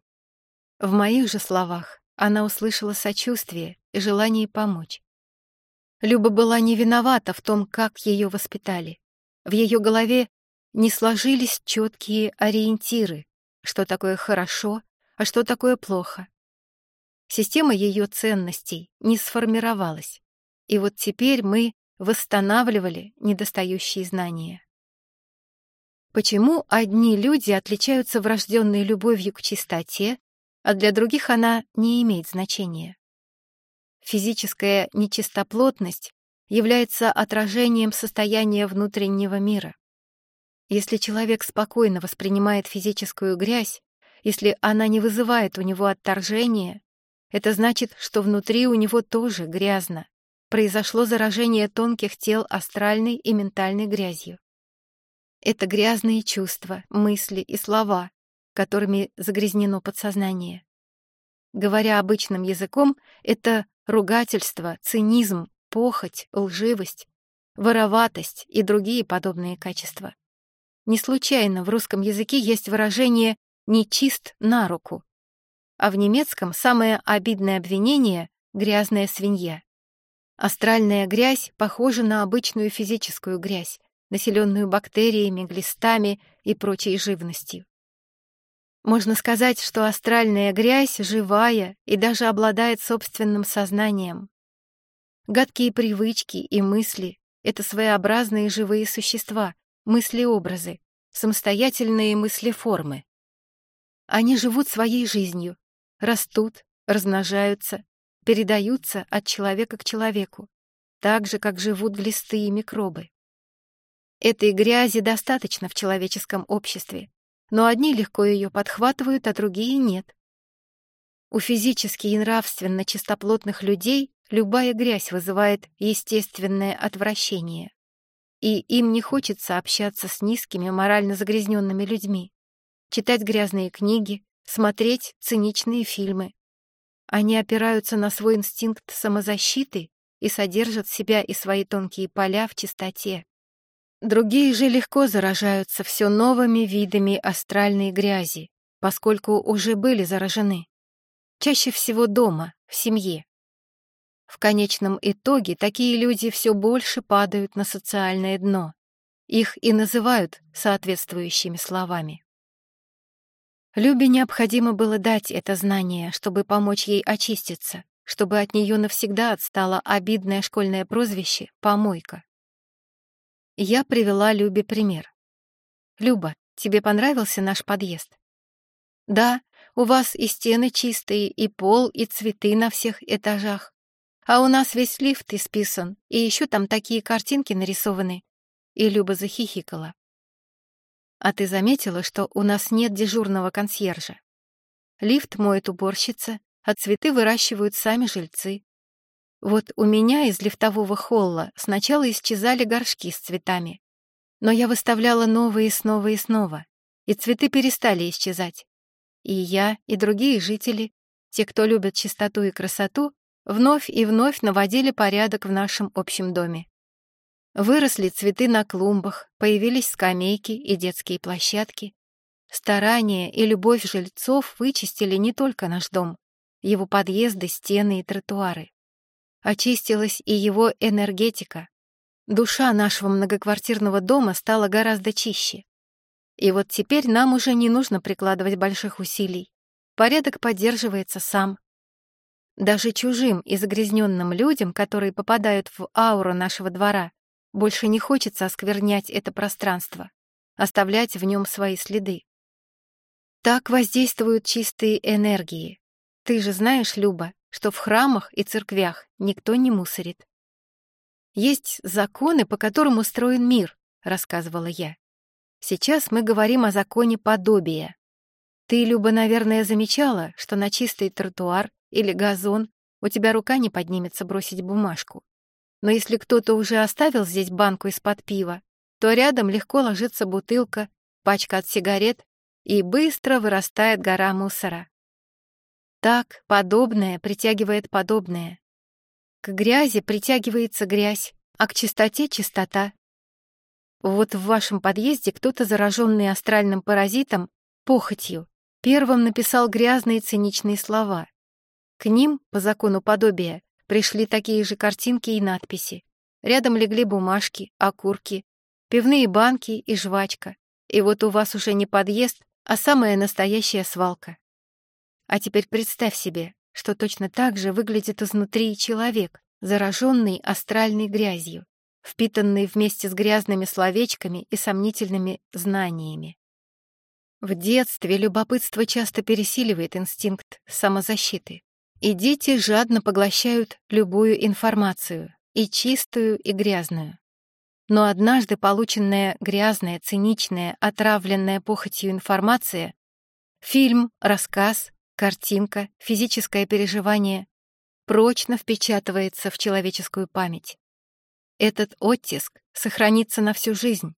Speaker 1: В моих же словах она услышала сочувствие и желание помочь. Люба была не виновата в том, как ее воспитали. В ее голове не сложились четкие ориентиры, что такое хорошо, а что такое плохо. Система ее ценностей не сформировалась. И вот теперь мы восстанавливали недостающие знания. Почему одни люди отличаются врожденной любовью к чистоте, а для других она не имеет значения? Физическая нечистоплотность является отражением состояния внутреннего мира. Если человек спокойно воспринимает физическую грязь, если она не вызывает у него отторжения, это значит, что внутри у него тоже грязно, произошло заражение тонких тел астральной и ментальной грязью. Это грязные чувства, мысли и слова, которыми загрязнено подсознание. Говоря обычным языком, это ругательство, цинизм, похоть, лживость, вороватость и другие подобные качества. Не случайно в русском языке есть выражение «нечист на руку», а в немецком самое обидное обвинение — «грязная свинья». Астральная грязь похожа на обычную физическую грязь, населенную бактериями, глистами и прочей живностью. Можно сказать, что астральная грязь живая и даже обладает собственным сознанием. Гадкие привычки и мысли — это своеобразные живые существа, мысли-образы, самостоятельные мысли-формы. Они живут своей жизнью, растут, размножаются, передаются от человека к человеку, так же, как живут глисты и микробы. Этой грязи достаточно в человеческом обществе, но одни легко ее подхватывают, а другие нет. У физически и нравственно чистоплотных людей любая грязь вызывает естественное отвращение. И им не хочется общаться с низкими, морально загрязненными людьми, читать грязные книги, смотреть циничные фильмы. Они опираются на свой инстинкт самозащиты и содержат себя и свои тонкие поля в чистоте. Другие же легко заражаются все новыми видами астральной грязи, поскольку уже были заражены. Чаще всего дома, в семье. В конечном итоге такие люди все больше падают на социальное дно. Их и называют соответствующими словами. Любе необходимо было дать это знание, чтобы помочь ей очиститься, чтобы от нее навсегда отстало обидное школьное прозвище «помойка». Я привела Любе пример. «Люба, тебе понравился наш подъезд?» «Да, у вас и стены чистые, и пол, и цветы на всех этажах. А у нас весь лифт исписан, и еще там такие картинки нарисованы». И Люба захихикала. «А ты заметила, что у нас нет дежурного консьержа? Лифт моет уборщица, а цветы выращивают сами жильцы. Вот у меня из лифтового холла сначала исчезали горшки с цветами, но я выставляла новые снова и снова, и цветы перестали исчезать. И я, и другие жители, те, кто любят чистоту и красоту, вновь и вновь наводили порядок в нашем общем доме. Выросли цветы на клумбах, появились скамейки и детские площадки. Старания и любовь жильцов вычистили не только наш дом, его подъезды, стены и тротуары. Очистилась и его энергетика. Душа нашего многоквартирного дома стала гораздо чище. И вот теперь нам уже не нужно прикладывать больших усилий. Порядок поддерживается сам. Даже чужим и загрязненным людям, которые попадают в ауру нашего двора, больше не хочется осквернять это пространство, оставлять в нем свои следы. Так воздействуют чистые энергии. Ты же знаешь, Люба, что в храмах и церквях никто не мусорит. «Есть законы, по которым устроен мир», — рассказывала я. «Сейчас мы говорим о законе подобия. Ты, Люба, наверное, замечала, что на чистый тротуар или газон у тебя рука не поднимется бросить бумажку. Но если кто-то уже оставил здесь банку из-под пива, то рядом легко ложится бутылка, пачка от сигарет, и быстро вырастает гора мусора. Так подобное притягивает подобное. К грязи притягивается грязь, а к чистоте — чистота. Вот в вашем подъезде кто-то, зараженный астральным паразитом, похотью, первым написал грязные циничные слова. К ним, по закону подобия, пришли такие же картинки и надписи. Рядом легли бумажки, окурки, пивные банки и жвачка. И вот у вас уже не подъезд, а самая настоящая свалка. А теперь представь себе, что точно так же выглядит изнутри человек, зараженный астральной грязью, впитанный вместе с грязными словечками и сомнительными знаниями. В детстве любопытство часто пересиливает инстинкт самозащиты, и дети жадно поглощают любую информацию, и чистую, и грязную. Но однажды полученная грязная, циничная, отравленная похотью информация — фильм, рассказ, картинка, физическое переживание прочно впечатывается в человеческую память. Этот оттиск сохранится на всю жизнь,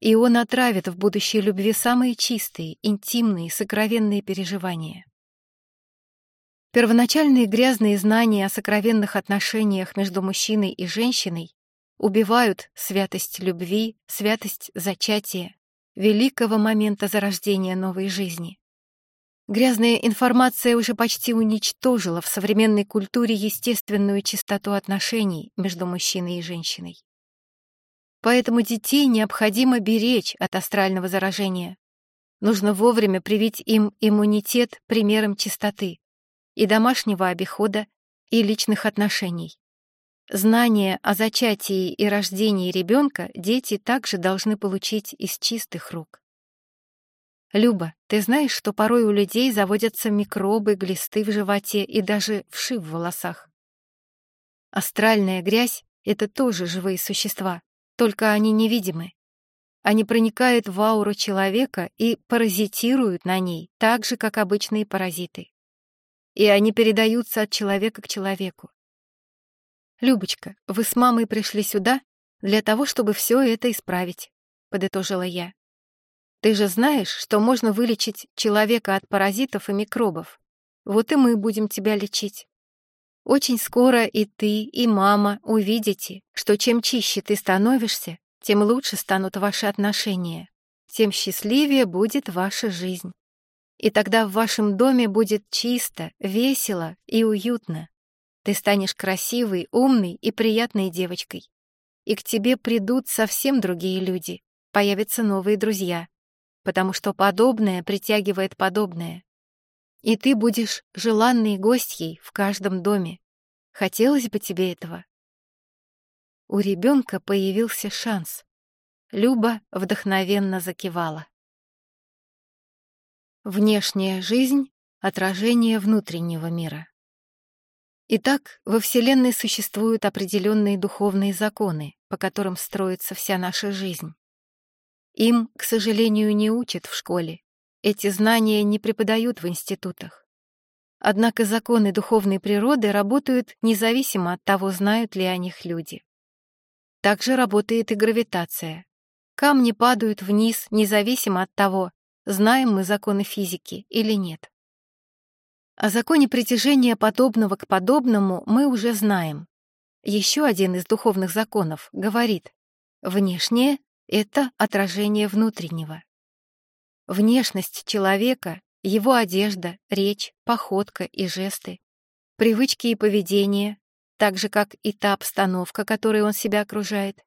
Speaker 1: и он отравит в будущей любви самые чистые, интимные, сокровенные переживания. Первоначальные грязные знания о сокровенных отношениях между мужчиной и женщиной убивают святость любви, святость зачатия, великого момента зарождения новой жизни. Грязная информация уже почти уничтожила в современной культуре естественную чистоту отношений между мужчиной и женщиной. Поэтому детей необходимо беречь от астрального заражения. Нужно вовремя привить им иммунитет примером чистоты и домашнего обихода, и личных отношений. Знания о зачатии и рождении ребенка дети также должны получить из чистых рук. Люба, ты знаешь, что порой у людей заводятся микробы, глисты в животе и даже вши в волосах? Астральная грязь — это тоже живые существа, только они невидимы. Они проникают в ауру человека и паразитируют на ней, так же, как обычные паразиты. И они передаются от человека к человеку. «Любочка, вы с мамой пришли сюда для того, чтобы все это исправить», — подытожила я. «Ты же знаешь, что можно вылечить человека от паразитов и микробов. Вот и мы будем тебя лечить. Очень скоро и ты, и мама увидите, что чем чище ты становишься, тем лучше станут ваши отношения, тем счастливее будет ваша жизнь. И тогда в вашем доме будет чисто, весело и уютно. Ты станешь красивой, умной и приятной девочкой. И к тебе придут совсем другие люди, появятся новые друзья, потому что подобное притягивает подобное. И ты будешь желанной гостьей в каждом доме. Хотелось бы тебе этого? У ребенка появился шанс. Люба вдохновенно закивала. Внешняя жизнь — отражение внутреннего мира. Итак, во Вселенной существуют определенные духовные законы, по которым строится вся наша жизнь. Им, к сожалению, не учат в школе. Эти знания не преподают в институтах. Однако законы духовной природы работают независимо от того, знают ли о них люди. Также работает и гравитация. Камни падают вниз, независимо от того, знаем мы законы физики или нет. О законе притяжения подобного к подобному мы уже знаем. Еще один из духовных законов говорит, внешнее — это отражение внутреннего. Внешность человека, его одежда, речь, походка и жесты, привычки и поведение, так же, как и та обстановка, которой он себя окружает.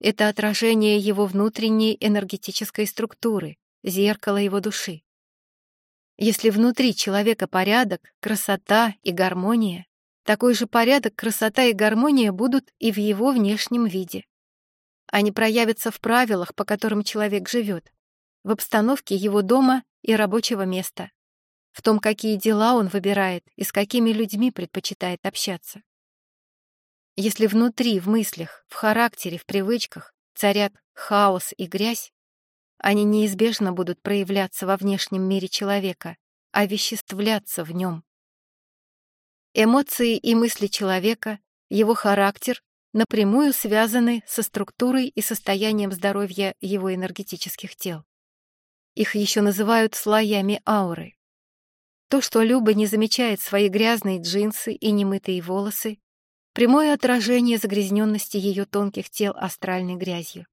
Speaker 1: Это отражение его внутренней энергетической структуры, зеркало его души. Если внутри человека порядок, красота и гармония, такой же порядок, красота и гармония будут и в его внешнем виде. Они проявятся в правилах, по которым человек живет, в обстановке его дома и рабочего места, в том, какие дела он выбирает и с какими людьми предпочитает общаться. Если внутри, в мыслях, в характере, в привычках царят хаос и грязь, они неизбежно будут проявляться во внешнем мире человека, овеществляться в нем. Эмоции и мысли человека, его характер напрямую связаны со структурой и состоянием здоровья его энергетических тел. Их еще называют слоями ауры. То, что Люба не замечает свои грязные джинсы и немытые волосы, прямое отражение загрязненности ее тонких тел астральной грязью.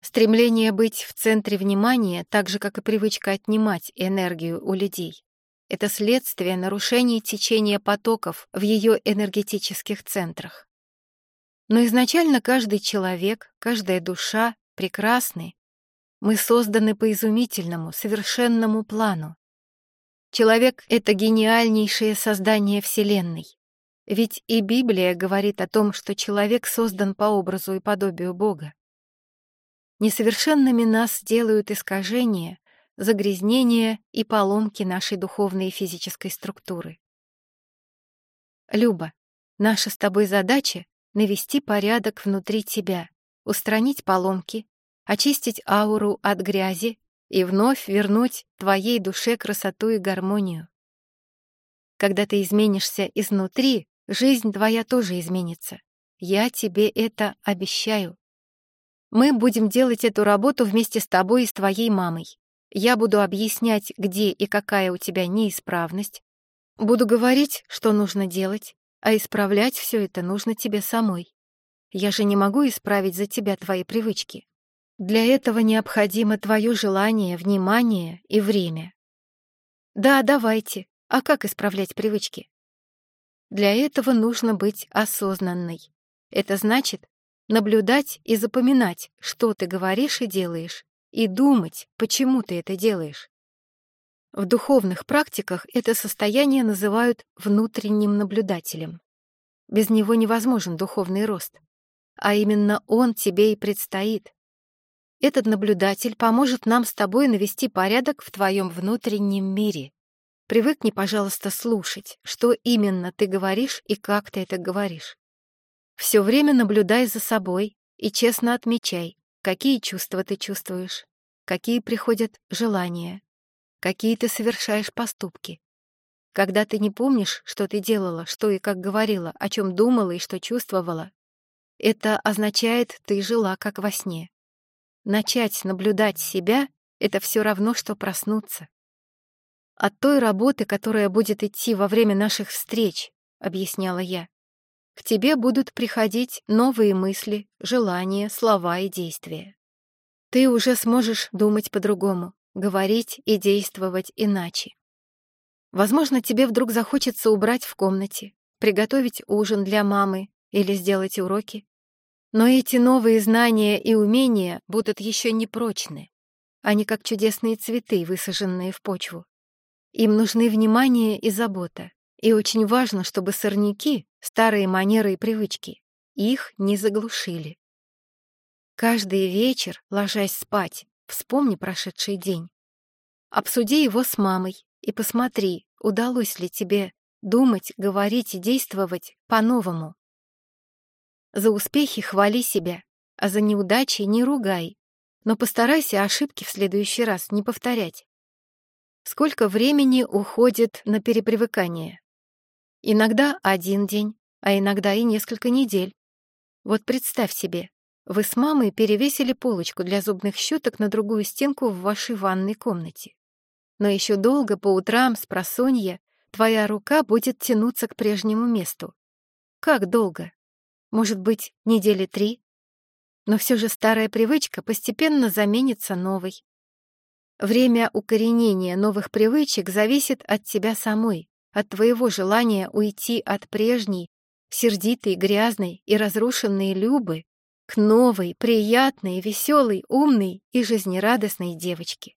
Speaker 1: Стремление быть в центре внимания, так же, как и привычка отнимать энергию у людей, это следствие нарушения течения потоков в ее энергетических центрах. Но изначально каждый человек, каждая душа прекрасны. Мы созданы по изумительному, совершенному плану. Человек — это гениальнейшее создание Вселенной. Ведь и Библия говорит о том, что человек создан по образу и подобию Бога. Несовершенными нас делают искажения, загрязнения и поломки нашей духовной и физической структуры. Люба, наша с тобой задача — навести порядок внутри тебя, устранить поломки, очистить ауру от грязи и вновь вернуть твоей душе красоту и гармонию. Когда ты изменишься изнутри, Жизнь твоя тоже изменится. Я тебе это обещаю. Мы будем делать эту работу вместе с тобой и с твоей мамой. Я буду объяснять, где и какая у тебя неисправность. Буду говорить, что нужно делать, а исправлять все это нужно тебе самой. Я же не могу исправить за тебя твои привычки. Для этого необходимо твое желание, внимание и время. Да, давайте. А как исправлять привычки? Для этого нужно быть осознанной. Это значит наблюдать и запоминать, что ты говоришь и делаешь, и думать, почему ты это делаешь. В духовных практиках это состояние называют внутренним наблюдателем. Без него невозможен духовный рост. А именно он тебе и предстоит. Этот наблюдатель поможет нам с тобой навести порядок в твоем внутреннем мире. Привыкни, пожалуйста, слушать, что именно ты говоришь и как ты это говоришь. Все время наблюдай за собой и честно отмечай, какие чувства ты чувствуешь, какие приходят желания, какие ты совершаешь поступки. Когда ты не помнишь, что ты делала, что и как говорила, о чем думала и что чувствовала, это означает, ты жила как во сне. Начать наблюдать себя — это все равно, что проснуться. От той работы, которая будет идти во время наших встреч, объясняла я, к тебе будут приходить новые мысли, желания, слова и действия. Ты уже сможешь думать по-другому, говорить и действовать иначе. Возможно, тебе вдруг захочется убрать в комнате, приготовить ужин для мамы или сделать уроки. Но эти новые знания и умения будут еще не прочны. Они как чудесные цветы, высаженные в почву. Им нужны внимание и забота. И очень важно, чтобы сорняки, старые манеры и привычки, их не заглушили. Каждый вечер, ложась спать, вспомни прошедший день. Обсуди его с мамой и посмотри, удалось ли тебе думать, говорить и действовать по-новому. За успехи хвали себя, а за неудачи не ругай, но постарайся ошибки в следующий раз не повторять. Сколько времени уходит на перепривыкание? Иногда один день, а иногда и несколько недель. Вот представь себе, вы с мамой перевесили полочку для зубных щеток на другую стенку в вашей ванной комнате. Но еще долго по утрам с просонья твоя рука будет тянуться к прежнему месту. Как долго? Может быть, недели три? Но все же старая привычка постепенно заменится новой. Время укоренения новых привычек зависит от тебя самой, от твоего желания уйти от прежней, сердитой, грязной и разрушенной Любы к новой, приятной, веселой, умной и жизнерадостной девочке.